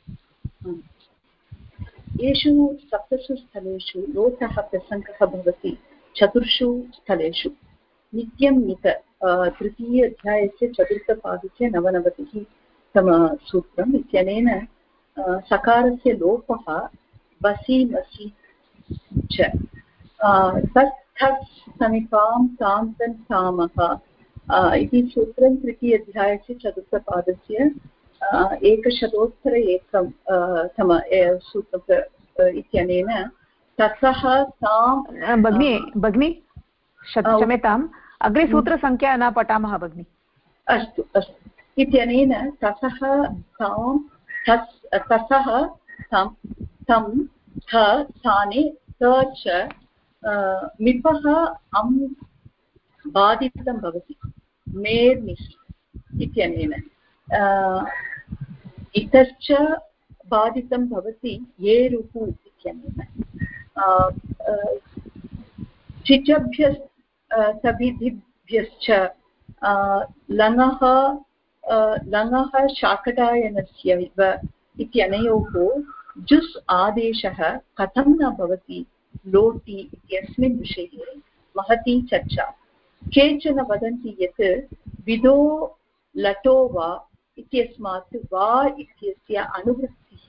येषु सप्तसु स्थलेषु लोटः प्रसङ्गः भवति चतुर्षु स्थलेषु। नित्यं नित तृतीय अध्यायस्य चतुर्थपादस्य नवनवतिः तमसूत्रम् इत्यनेन सकारस्य लोपः बसि मसि च। तत् समीपां तान्तन् तामः इति सूत्रं तृतीय अध्यायस्य चतुर्थपादस्य एकशतोत्तर एकं तम सूत्र इत्यनेन ततः तां भगिनि भगिनि क्षम्यताम्। अग्रे सूत्रसङ्ख्या न पठामः भगिनि। अस्तु अस्तु। इत्यनेन ततः तां ततः तं तं स्थाने त च मिपः अं बाधितं भवति। मेर्निः इत्यनेन। इतश्च बाधितं भवति येरुः इत्यनेन। चिचभ्य सभिधिभ्यश्च लङः लङः शाकटायनस्यैव इत्यनयोः जुस् आदेशः कथं न भवति? लोटि इत्यस्मिन् विषये महती चर्चा। केचन वदन्ति यत् विदो लटो वा इत्यस्मात् वा इत्यस्य अनुवृत्तिः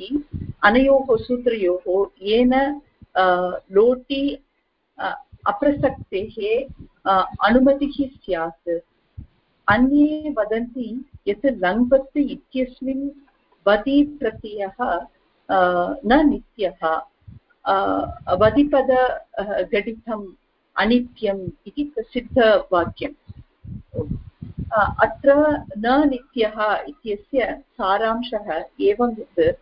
अनयोः सूत्रयोः येन लोटि अप्रसक्तेः अनुमतिः स्यात्। अन्ये वदन्ति यत् लङ्पत् इत्यस्मिन् वदि प्रत्ययः न नित्यः। वदिपद अनित्यम् इति प्रसिद्धवाक्यम्। अत्र न नित्यः इत्यस्य सारांशः एवं यत्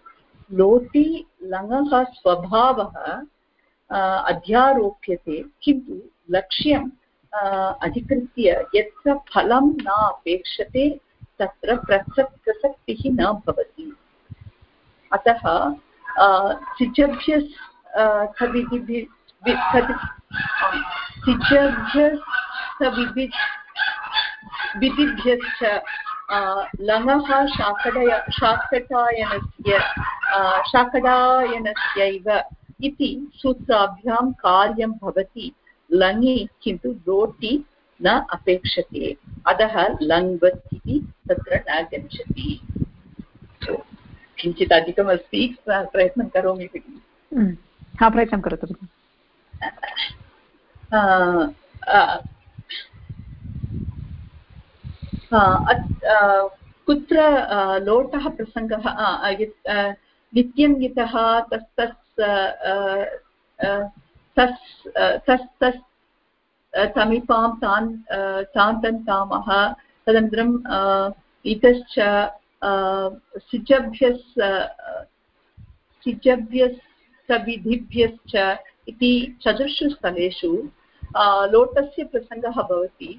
लोटि लङः स्वभावः अध्यारोप्यते, किन्तु लक्ष्यम् अधिकृत्य यत्र फलं न अपेक्षते, तत्र प्रसक् प्रसक्तिः न भवति। अतः सिजभ्य विधिभ्यश्च लङः शाकटय शाकटायनस्य शाकटायनस्यैव इति सूत्राभ्यां कार्यं भवति। लङि किन्तु लोटि न अपेक्षते। अतः लङ्वत् इति तत्र न गच्छति। किञ्चित् अधिकमस्ति प्रयत्नं करोमि भगिनि। हा प्रयत्नं करोतु कुत्र लोटः प्रसङ्गः नित्यं यतः तस्तस् तस् तस् तस् समीपां तान् तान्तन् तामः, तदनन्तरं इतश्च सिजभ्यस् सिजभ्यस्तविधिभ्यश्च इति चतुर्षु स्थलेषु लोटस्य प्रसङ्गः भवति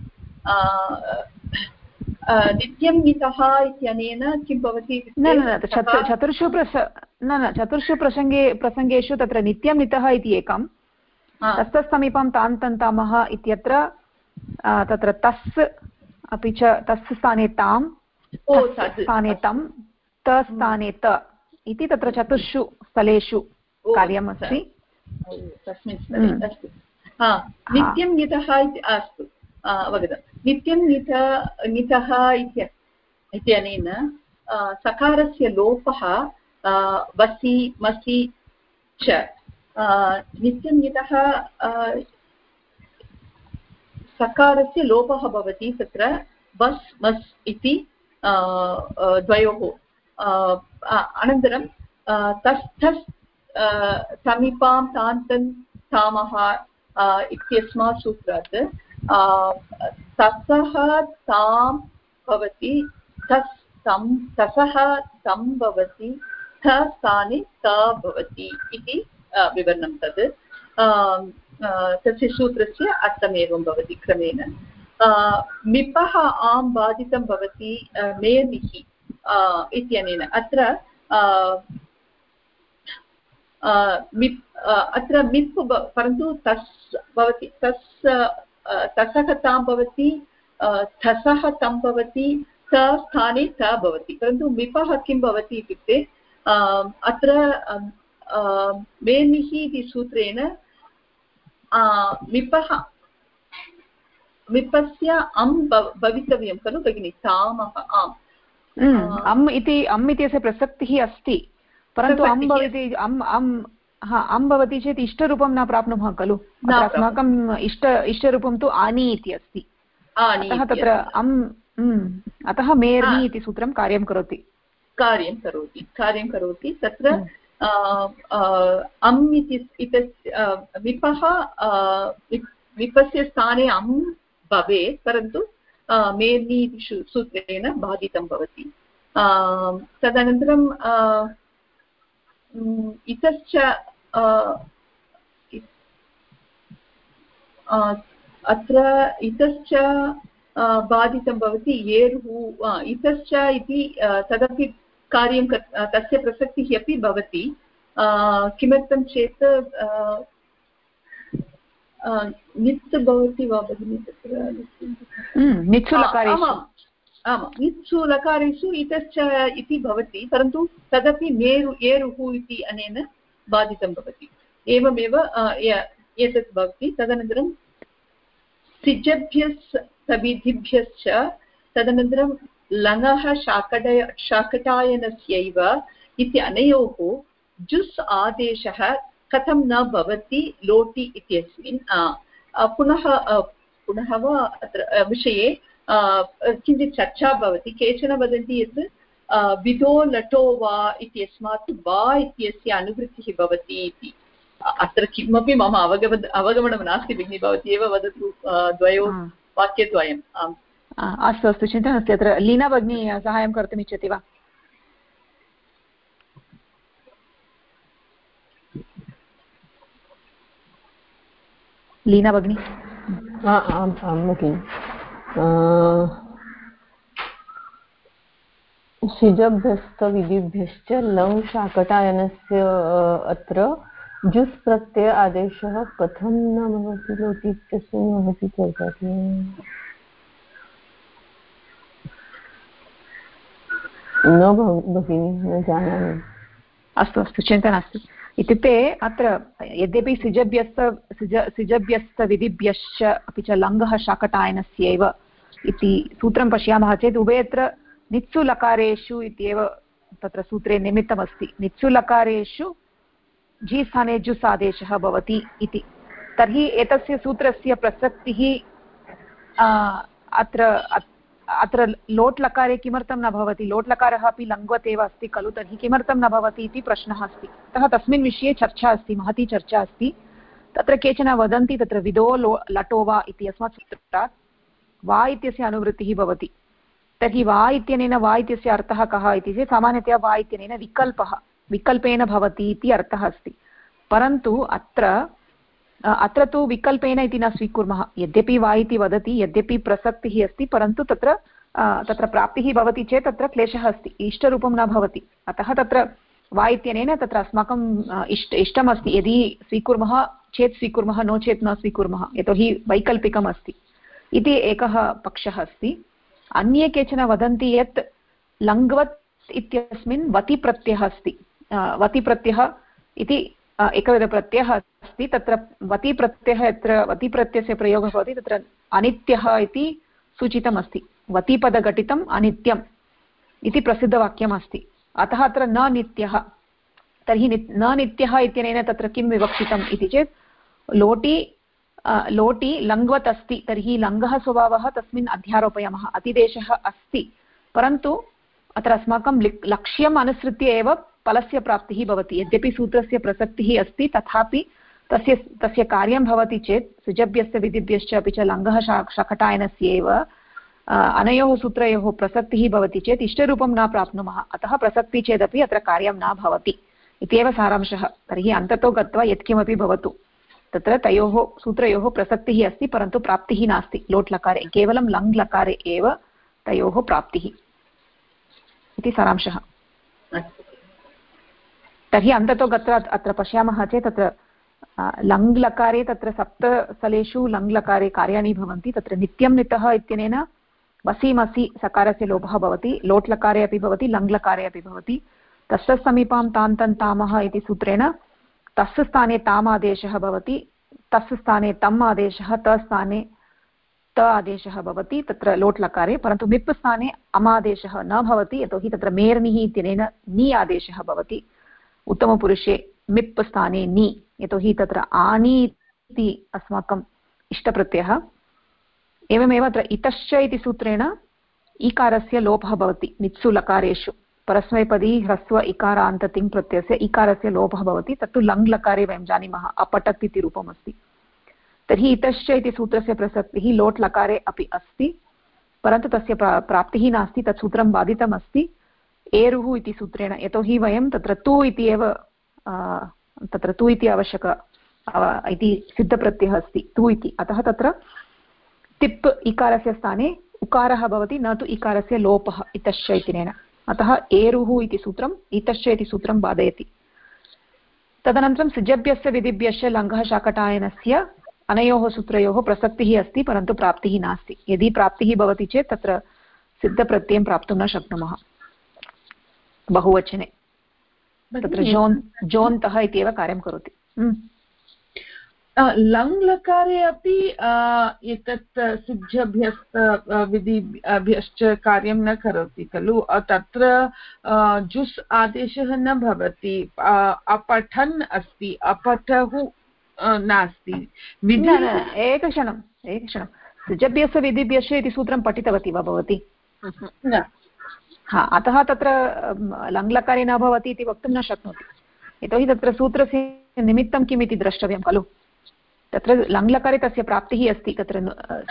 नित्यं नितः इत्यनेन किं भवति न न चतुर्षु प्रस न न चतुर्षु प्रसङ्गे प्रसङ्गेषु तत्र नित्यं नितः इति एकं तस्तस् समीपं तान्तन्तामः इत्यत्र तत्र तस् अपि च तस् स्थाने तां स्थाने तं त स्थाने त इति तत्र चतुर्षु स्थलेषु कार्यम् अस्ति तस्मिन् स्थले अस्तु। नित्यं नितः इति अस्तु। अवगतं नित्यं नित, नितः इत्यनेन सकारस्य लोपः वसि, मसि च नित्यं नितः सकारस्य लोपः भवति तत्र बस् मस् इति द्वयोः अनन्तरं तस्थस् समीपां तान्तन् तामः इत्यस्मात् सूत्रात् तसः तां भवति, तस् तं तसः तं भवति, थ स्थाने त भवति इति विवरणं तत् तस्य सूत्रस्य अर्थमेवं भवति क्रमेण। मिपः आं बाधितं भवति मेर्निः इत्यनेन। अत्र मिप् अत्र मिप् परन्तु तस् भवति, तस् तसः तां भवति थसः तं भवति त स्थाने त भवति। परन्तु मिपः किं भवति इत्युक्ते अत्र मेनिः इति सूत्रेण मिपः विपस्य अम् भवितव्यं खलु भगिनि? तामः आम्। अम् इति अम् इत्यस्य प्रसक्तिः अस्ति। परन्तु अम् भवति अम् अम् हा अम् भवति चेत् इष्टरूपं न प्राप्नुमः खलु। अस्माकम् इष्ट इष्टरूपं तु आनि इति अस्ति। अतः तत्र अम् अतः मेर्नि इति सूत्रं कार्यं करोति। कार्यं करोति कार्यं करोति। तत्र अम् इति विपः विपस्य स्थाने अम् भवेत् परन्तु मेर्नि इति सूत्रेण बाधितं भवति। तदनन्तरं इतश्च अत्र इतश्च बाधितं भवति येरुः इतश्च इति तदपि कार्यं तस्य प्रसक्तिः अपि भवति। किमर्थं चेत् नित् भवति वा भगिनि तत्र? आमां नित्सु लकारेषु इतश्च इति भवति परन्तु तदपि मेरु एरुः इति अनेन बाधितं भवति एवमेव एतत् भवति। तदनन्तरं सिजभ्यस् सविधिभ्यश्च, तदनन्तरं लङः शाकटय, शाकटायनस्यैव इति अनयोः जुस् आदेशः कथं न भवति लोटि इत्यस्मिन् पुनः पुनः वा अत्र विषये किञ्चित् चर्चा भवति। केचन वदन्ति यत् विधो लटो वा इत्यस्मात् वा इत्यस्य अनुवृत्तिः भवति इति। अत्र किमपि मम अवगम अवगमनं नास्ति भगिनि भवती एव वदतु द्वयोः वाक्यद्वयम्। आम्। अस्तु अस्तु चिन्ता नास्ति अत्र लीना भगिनी साहाय्यं कर्तुम् इच्छति वा? लीना भगिनी। आम् आं भगिनि। शिजभ्यस्तविधिभ्यश्च लङ् शाकटायनस्य अत्र जुस् प्रत्यय आदेशः कथं न भवति लोटि इत्यस्मिन् भवति चर्चा न भगिनि, न जानामि। अस्तु अस्तु, चिन्ता नास्ति। इत्युक्ते अत्र यद्यपि सिजभ्यस्त सिज सिजभ्यस्तविधिभ्यश्च अपि च लङ्घः शाकटायनस्यैव इति सूत्रं पश्यामः चेत् उभयत्र नित्सु लकारेषु इत्येव तत्र सूत्रे निमित्तमस्ति। नित्सु लकारेषु जि स्थाने जुस् आदेशः भवति इति। तर्हि एतस्य सूत्रस्य प्रसक्तिः अत्र अत्र लोट् लकारे किमर्थं न भवति? लोट् लकारः अपि लङ्घ्वत् एव अस्ति खलु, तर्हि किमर्थं न भवति इति प्रश्नः अस्ति। अतः तस्मिन् विषये चर्चा अस्ति, महती चर्चा अस्ति। तत्र केचन वदन्ति तत्र विदो लो, लटो वा इति, अस्मात् सूत्रात् वा इत्यस्य अनुवृत्तिः भवति। तर्हि वा इत्यनेन वा इत्यस्य अर्थः कः इति चेत् सामान्यतया वा इत्यनेन विकल्पः, विकल्पेन भवति इति अर्थः अस्ति। परन्तु अत्र अत्र तु विकल्पेन इति न स्वीकुर्मः। यद्यपि वा इति वदति, यद्यपि प्रसक्तिः अस्ति, परन्तु तत्र तत्र प्राप्तिः भवति चेत् तत्र क्लेशः अस्ति, इष्टरूपं न भवति। अतः तत्र वा इत्यनेन तत्र अस्माकं इष्ट, इष्टमस्ति। यदि स्वीकुर्मः चेत् स्वीकुर्मः, नो चेत् न स्वीकुर्मः। यतोहि वैकल्पिकम् अस्ति इति एकः पक्षः अस्ति। अन्ये केचन वदन्ति यत् लङ्घ्वत् इत्यस्मिन् वतिप्रत्ययः अस्ति। वतिप्रत्ययः इति एकविधप्रत्ययः अस्ति। तत्र वतिप्रत्ययः यत्र, वतिप्रत्ययस्य प्रयोगः भवति, तत्र अनित्यः इति सूचितमस्ति। वतिपदघटितम् अनित्यम् इति प्रसिद्धवाक्यम् अस्ति अतः अत्र न नित्यः। तर्हि न नित्यः इत्यनेन तत्र किं विवक्षितम् इति चेत्, लोटि लोटि लङ्घ्वत् अस्ति तर्हि लङ्घः स्वभावः तस्मिन् अध्यारोपयामः, अतिदेशः अस्ति। परन्तु अत्र अस्माकं लक्ष्यम् अनुसृत्य एव फलस्य प्राप्तिः भवति। यद्यपि सूत्रस्य प्रसक्तिः अस्ति, तथापि तस्य तस्य कार्यं भवति चेत् सुजभ्यस्य विधिभ्यश्च अपि च लङ्घः शकटायनस्य एव अनयोः सूत्रयोः प्रसक्तिः भवति चेत् इष्टरूपं न प्राप्नुमः। अतः प्रसक्तिः चेदपि अत्र कार्यं न भवति। इत्येव सारांशः। तर्हि अन्ततो गत्वा यत्किमपि भवतु। तत्र तयोः, सूत्रयोः प्रसक्तिः अस्ति, परन्तु प्राप्तिः नास्ति। लोट् लकारे, केवलं लङ् लकारे एव तयोः प्राप्तिः। इति सारांशः। तर्हि अन्ततो गत्वा अत्र पश्यामः चेत् तत्र लङ् लकारे तत्र सप्तस्थलेषु लङ् लकारे कार्याणि भवन्ति। तत्र नित्यं नितः इत्यनेन वसीमसि सकारस्य लोपः भवति। लोट् लकारे अपि भवति, लङ् लकारे अपि भवति। तस्य समीपां तान्तन्तामः इति सूत्रेण तस्य स्थाने ताम् आदेशः भवति, तस्य स्थाने तम् आदेशः तस्थाने त आदेशः भवति, तत्र लोट् लकारे परन्तु मिप् स्थाने अमादेशः न भवति, यतोहि तत्र मेर्निः इत्यनेन नि आदेशः भवति। उत्तमपुरुषे मिप् स्थाने नि, यतोहि तत्र आनि इति अस्माकम् इष्टप्रत्ययः। एवमेव अत्र इतश्च इति सूत्रेण इकारस्य लोपः भवति, नित्सु लकारेषु। परस्मैपदी ह्रस्व इकारान्ततिङ् प्रत्ययस्य इकारस्य लोपः भवति, तत्तु लङ् लकारे वयं जानीमः अपटत् इति रूपमस्ति। तर्हि इतश्च इति सूत्रस्य प्रसक्तिः लोट् लकारे अपि अस्ति, परन्तु तस्य प्राप्तिः नास्ति, तत् सूत्रं बाधितम् अस्ति एरुः इति सूत्रेण, यतोहि वयं तत्र तु इति एव तत्र तु इति आवश्यक इति सिद्धप्रत्ययः अस्ति, तु इति। अतः तत्र तिप् इकारस्य स्थाने उकारः भवति, न तु इकारस्य लोपः, इतश्च इत्यनेन अतः एरुः इति सूत्रम् इतश्च इति सूत्रं बाधयति। तदनन्तरं सिजभ्यस्य विधिभ्यश्च लङ्घः शाकटायनस्य अनयोः सूत्रयोः प्रसक्तिः अस्ति परन्तु प्राप्तिः नास्ति। यदि प्राप्तिः भवति चेत् तत्र सिद्धप्रत्ययं प्राप्तुं न शक्नुमः। बहुवचने। तत्र जोन् जोन्तः इत्येव कार्यं करोति। हम्म। लङ् लकारे अपि एतत् सिद्धभ्यस्त विधिभ्यश्च कार्यं न करोति खलु। तत्र जुस् आदेशः न भवति। अपठन् अस्ति। अपठः नास्ति। एकक्षणम् एकक्षणं सिजभ्यस्य विधिभ्यश्च इति सूत्रं पठितवती वा भवती? न। हा अतः तत्र लङ्लकारे न भवति इति वक्तुं न शक्नोति। यतोहि तत्र सूत्रस्य निमित्तं किम् इति द्रष्टव्यं खलु? तत्र लङ्लकारे तस्य प्राप्तिः अस्ति तत्र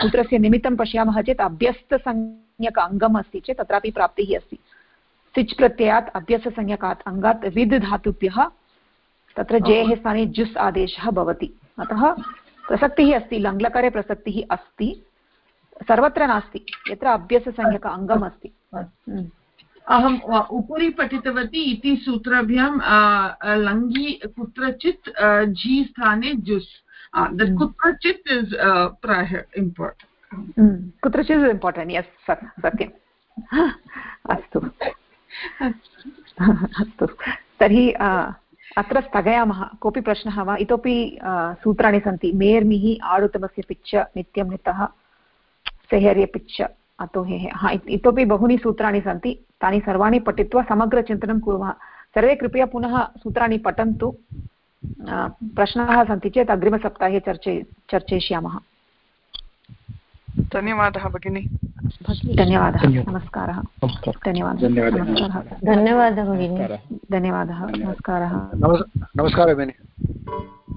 सूत्रस्य निमित्तं पश्यामः चेत् अभ्यस्तसंज्ञक अङ्गम् अस्ति चेत् तत्रापि प्राप्तिः अस्ति। सिच् प्रत्ययात् अभ्यस्तसंज्ञकात् अङ्गात् विद् धातुभ्यः तत्र जेः स्थाने जुस् आदेशः भवति। अतः प्रसक्तिः अस्ति लङ्लकारे प्रसक्तिः अस्ति। सर्वत्र नास्ति यत्र अभ्यससंज्ञक अङ्गम् अस्ति। अहम् उपरि पठितवती इति सूत्राभ्यां लङ्गि कुत्रचित् जी स्थाने जुस्। हम्म। कुत्रचित् इस् प्रायः इम्पार्टेण्ट्। कुत्रचित् इम्पार्टेण्ट् यस् सत्यम् अस्तु अस्तु तर्हि अत्र स्थगयामः कोऽपि प्रश्नः वा? इतोपि सूत्राणि सन्ति. मेर्मिः आडुतमस्य पिच्च नित्यं नितः सेहर्यपिच्च अतोहेः हा इतोपि बहूनि सूत्राणि सन्ति. तानि सर्वाणि पठित्वा समग्रचिन्तनं कुर्मः। सर्वे कृपया पुनः सूत्राणि पठन्तु। प्रश्नाः सन्ति चेत् अग्रिमसप्ताहे चर्चय चर्चयिष्यामः। धन्यवादः भगिनि। धन्यवादः। नमस्कारः। धन्यवादः। नमस्कारः। धन्यवादः भगिनि। धन्यवादः। नमस्कारः। नमस्कारः भगिनि।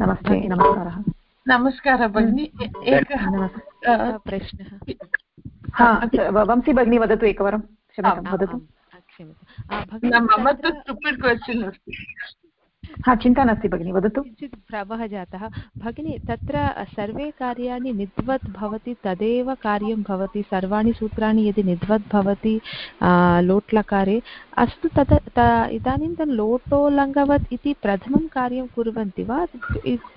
नमस्ते। नमस्कारः। नमस्कारः भगिनि। एकः प्रश्नः। हा वंशी भगिनी वदतु एकवारं। क्षम्यतां वदतु। मम तु स्टुपिड् क्वश्चन् अस्ति। हा, चिन्ता नास्ति भगिनि, वदतु। किञ्चित् भ्रमः जातः। भगिनि, तत्र सर्वे कार्याणि निद्वत् भवति, तदेव कार्यं भवति। सर्वाणि सूत्राणि यदि निद्वत् भवति लोट्लकारे, अस्तु तद् इदानीं लोटो लङ्घवत् इति प्रथमं कार्यं कुर्वन्ति वा?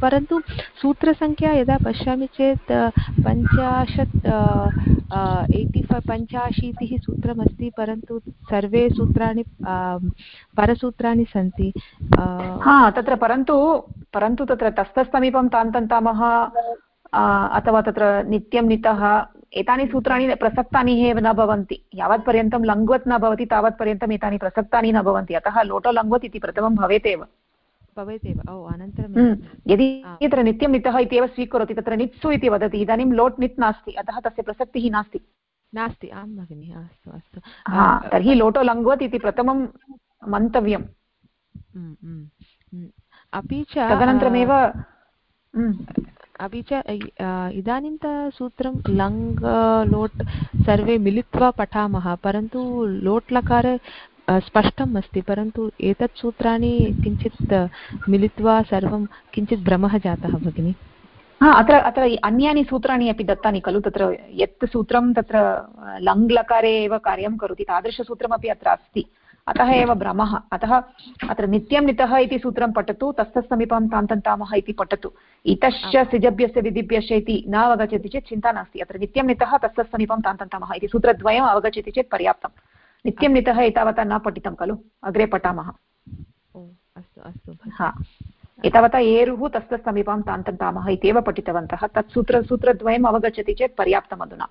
परन्तु सूत्रसङ्ख्या यदा पश्यामि चेत् पञ्चाशत् एय्टि फैव् पञ्चाशीतिः सूत्रमस्ति, परन्तु सर्वे सूत्राणि परसूत्राणि सन्ति। हा तत्र परन्तु परन्तु तत्र तस्थसमीपं तान्तन्तामः अथवा तत्र नित्यं नितः एतानि सूत्राणि प्रसक्तानि एव न भवन्ति। यावत्पर्यन्तं लङ्घ्वत् न भवति तावत्पर्यन्तम् एतानि प्रसक्तानि न भवन्ति। अतः लोटो लङ्घ्वत् इति प्रथमं भवेत् एव। भवेत् एव ओ अनन्तरं हम्म, यदि तत्र नित्यं नितः इत्येव स्वीकरोति तत्र नित्सु इति वदति। इदानीं लोट् नित् नास्ति अतः तस्य प्रसक्तिः नास्ति। नास्ति। आं भगिनि अस्तु अस्तु। हा तर्हि लोटो लङ्घ्वत् इति प्रथमं मन्तव्यम्। हम्म, हम्म, अपि च तदनन्तरमेव अपि च इदानीन्तसूत्रं लङ् लोट् सर्वे मिलित्वा पठामः परन्तु लोट् लकारे स्पष्टम् अस्ति परन्तु एतत् सूत्राणि किञ्चित् मिलित्वा सर्वं किञ्चित् भ्रमः जातः भगिनि? हा अत्र अत्र अन्यानि सूत्राणि अपि दत्तानि खलु तत्र यत् सूत्रं तत्र लङ् लकारे एव कार्यं करोति तादृशसूत्रमपि अत्र अस्ति। अतः एव भ्रमः। अतः अत्र नित्यं नितः इति सूत्रं पठतु तस्थसमीपं तान्तन्तामः इति पठतु। इतश्च सिजभ्यस्य विधिभ्यश्च इति न अवगच्छति चेत् चिन्ता नास्ति। अत्र नित्यं नितः तस्थसमीपं तान्तन्तामः इति सूत्रद्वयम् अवगच्छति चेत् पर्याप्तं। नित्यं नितः एतावता न पठितं खलु? अग्रे पठामः। अस्तु अस्तु हा। एतावता एरुः तस्य समीपं तान्तं तामः इत्येव पठितवन्तः। तत् सूत्र सूत्रद्वयम् अवगच्छति चेत् पर्याप्तम् अधुना।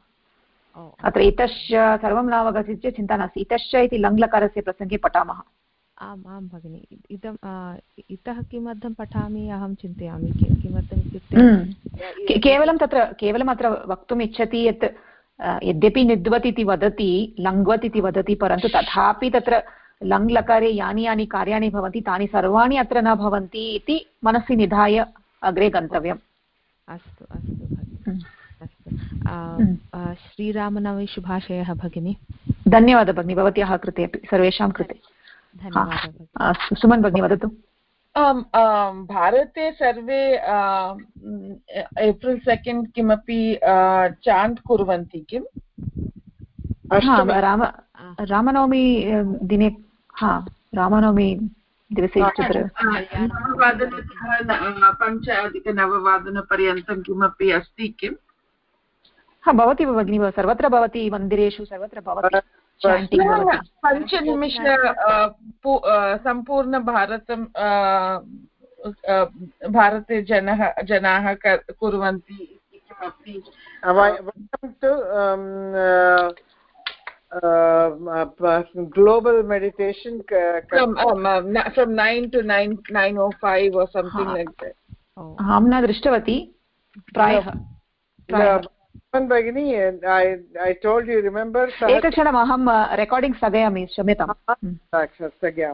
अत्र इतश्च सर्वं न अवगच्छति चेत् चिन्ता नास्ति। इतश्च इति लङ्लकारस्य प्रसङ्गे पठामः। आम् आं भगिनि। इदम् इतः किमर्थं पठामि? अहं चिन्तयामि किमर्थम् इत्युक्ते हम्म। केवलं तत्र केवलम् अत्र वक्तुम् इच्छति यत् यद्यपि निद्वत् इति वदति लङ्वत् इति वदति परन्तु तथापि तत्र लङ् लकारे यानि यानि कार्याणि भवन्ति तानि सर्वाणि अत्र न भवन्ति इति मनसि निधाय अग्रे गन्तव्यम्। अस्तु अस्तु। श्रीरामनवमी शुभाशयः भगिनि धन्यवादः भगिनि भवत्याः कृते अपि सर्वेषां कृते अस्तु सुमन् भगिनी वदतु भारते सर्वे एप्रिल् सेकेण्ड् किमपि चाण्ट् कुर्वन्ति किम् राम रामनवमी दिने हा रामनवमी दिवसे नववादनतः पञ्चाधिकनववादनपर्यन्तं किमपि अस्ति किम् हा भवति भगिनि सर्वत्र भवति मन्दिरेषु सर्वत्र भवति पञ्चनिमिष सम्पूर्णभारतं भारते जनः जनाः कुर्वन्ति किमपि। global meditation from from 9 to 9 905 or something like that. अहं न दृष्टवती प्रायः। भगिनी ऐ ऐ टोल्ड् यु रिमेम्बर् एकक्षणम् अहं रेकार्डिङ्ग् स्थगयामि क्षम्यताम् स्थगयामि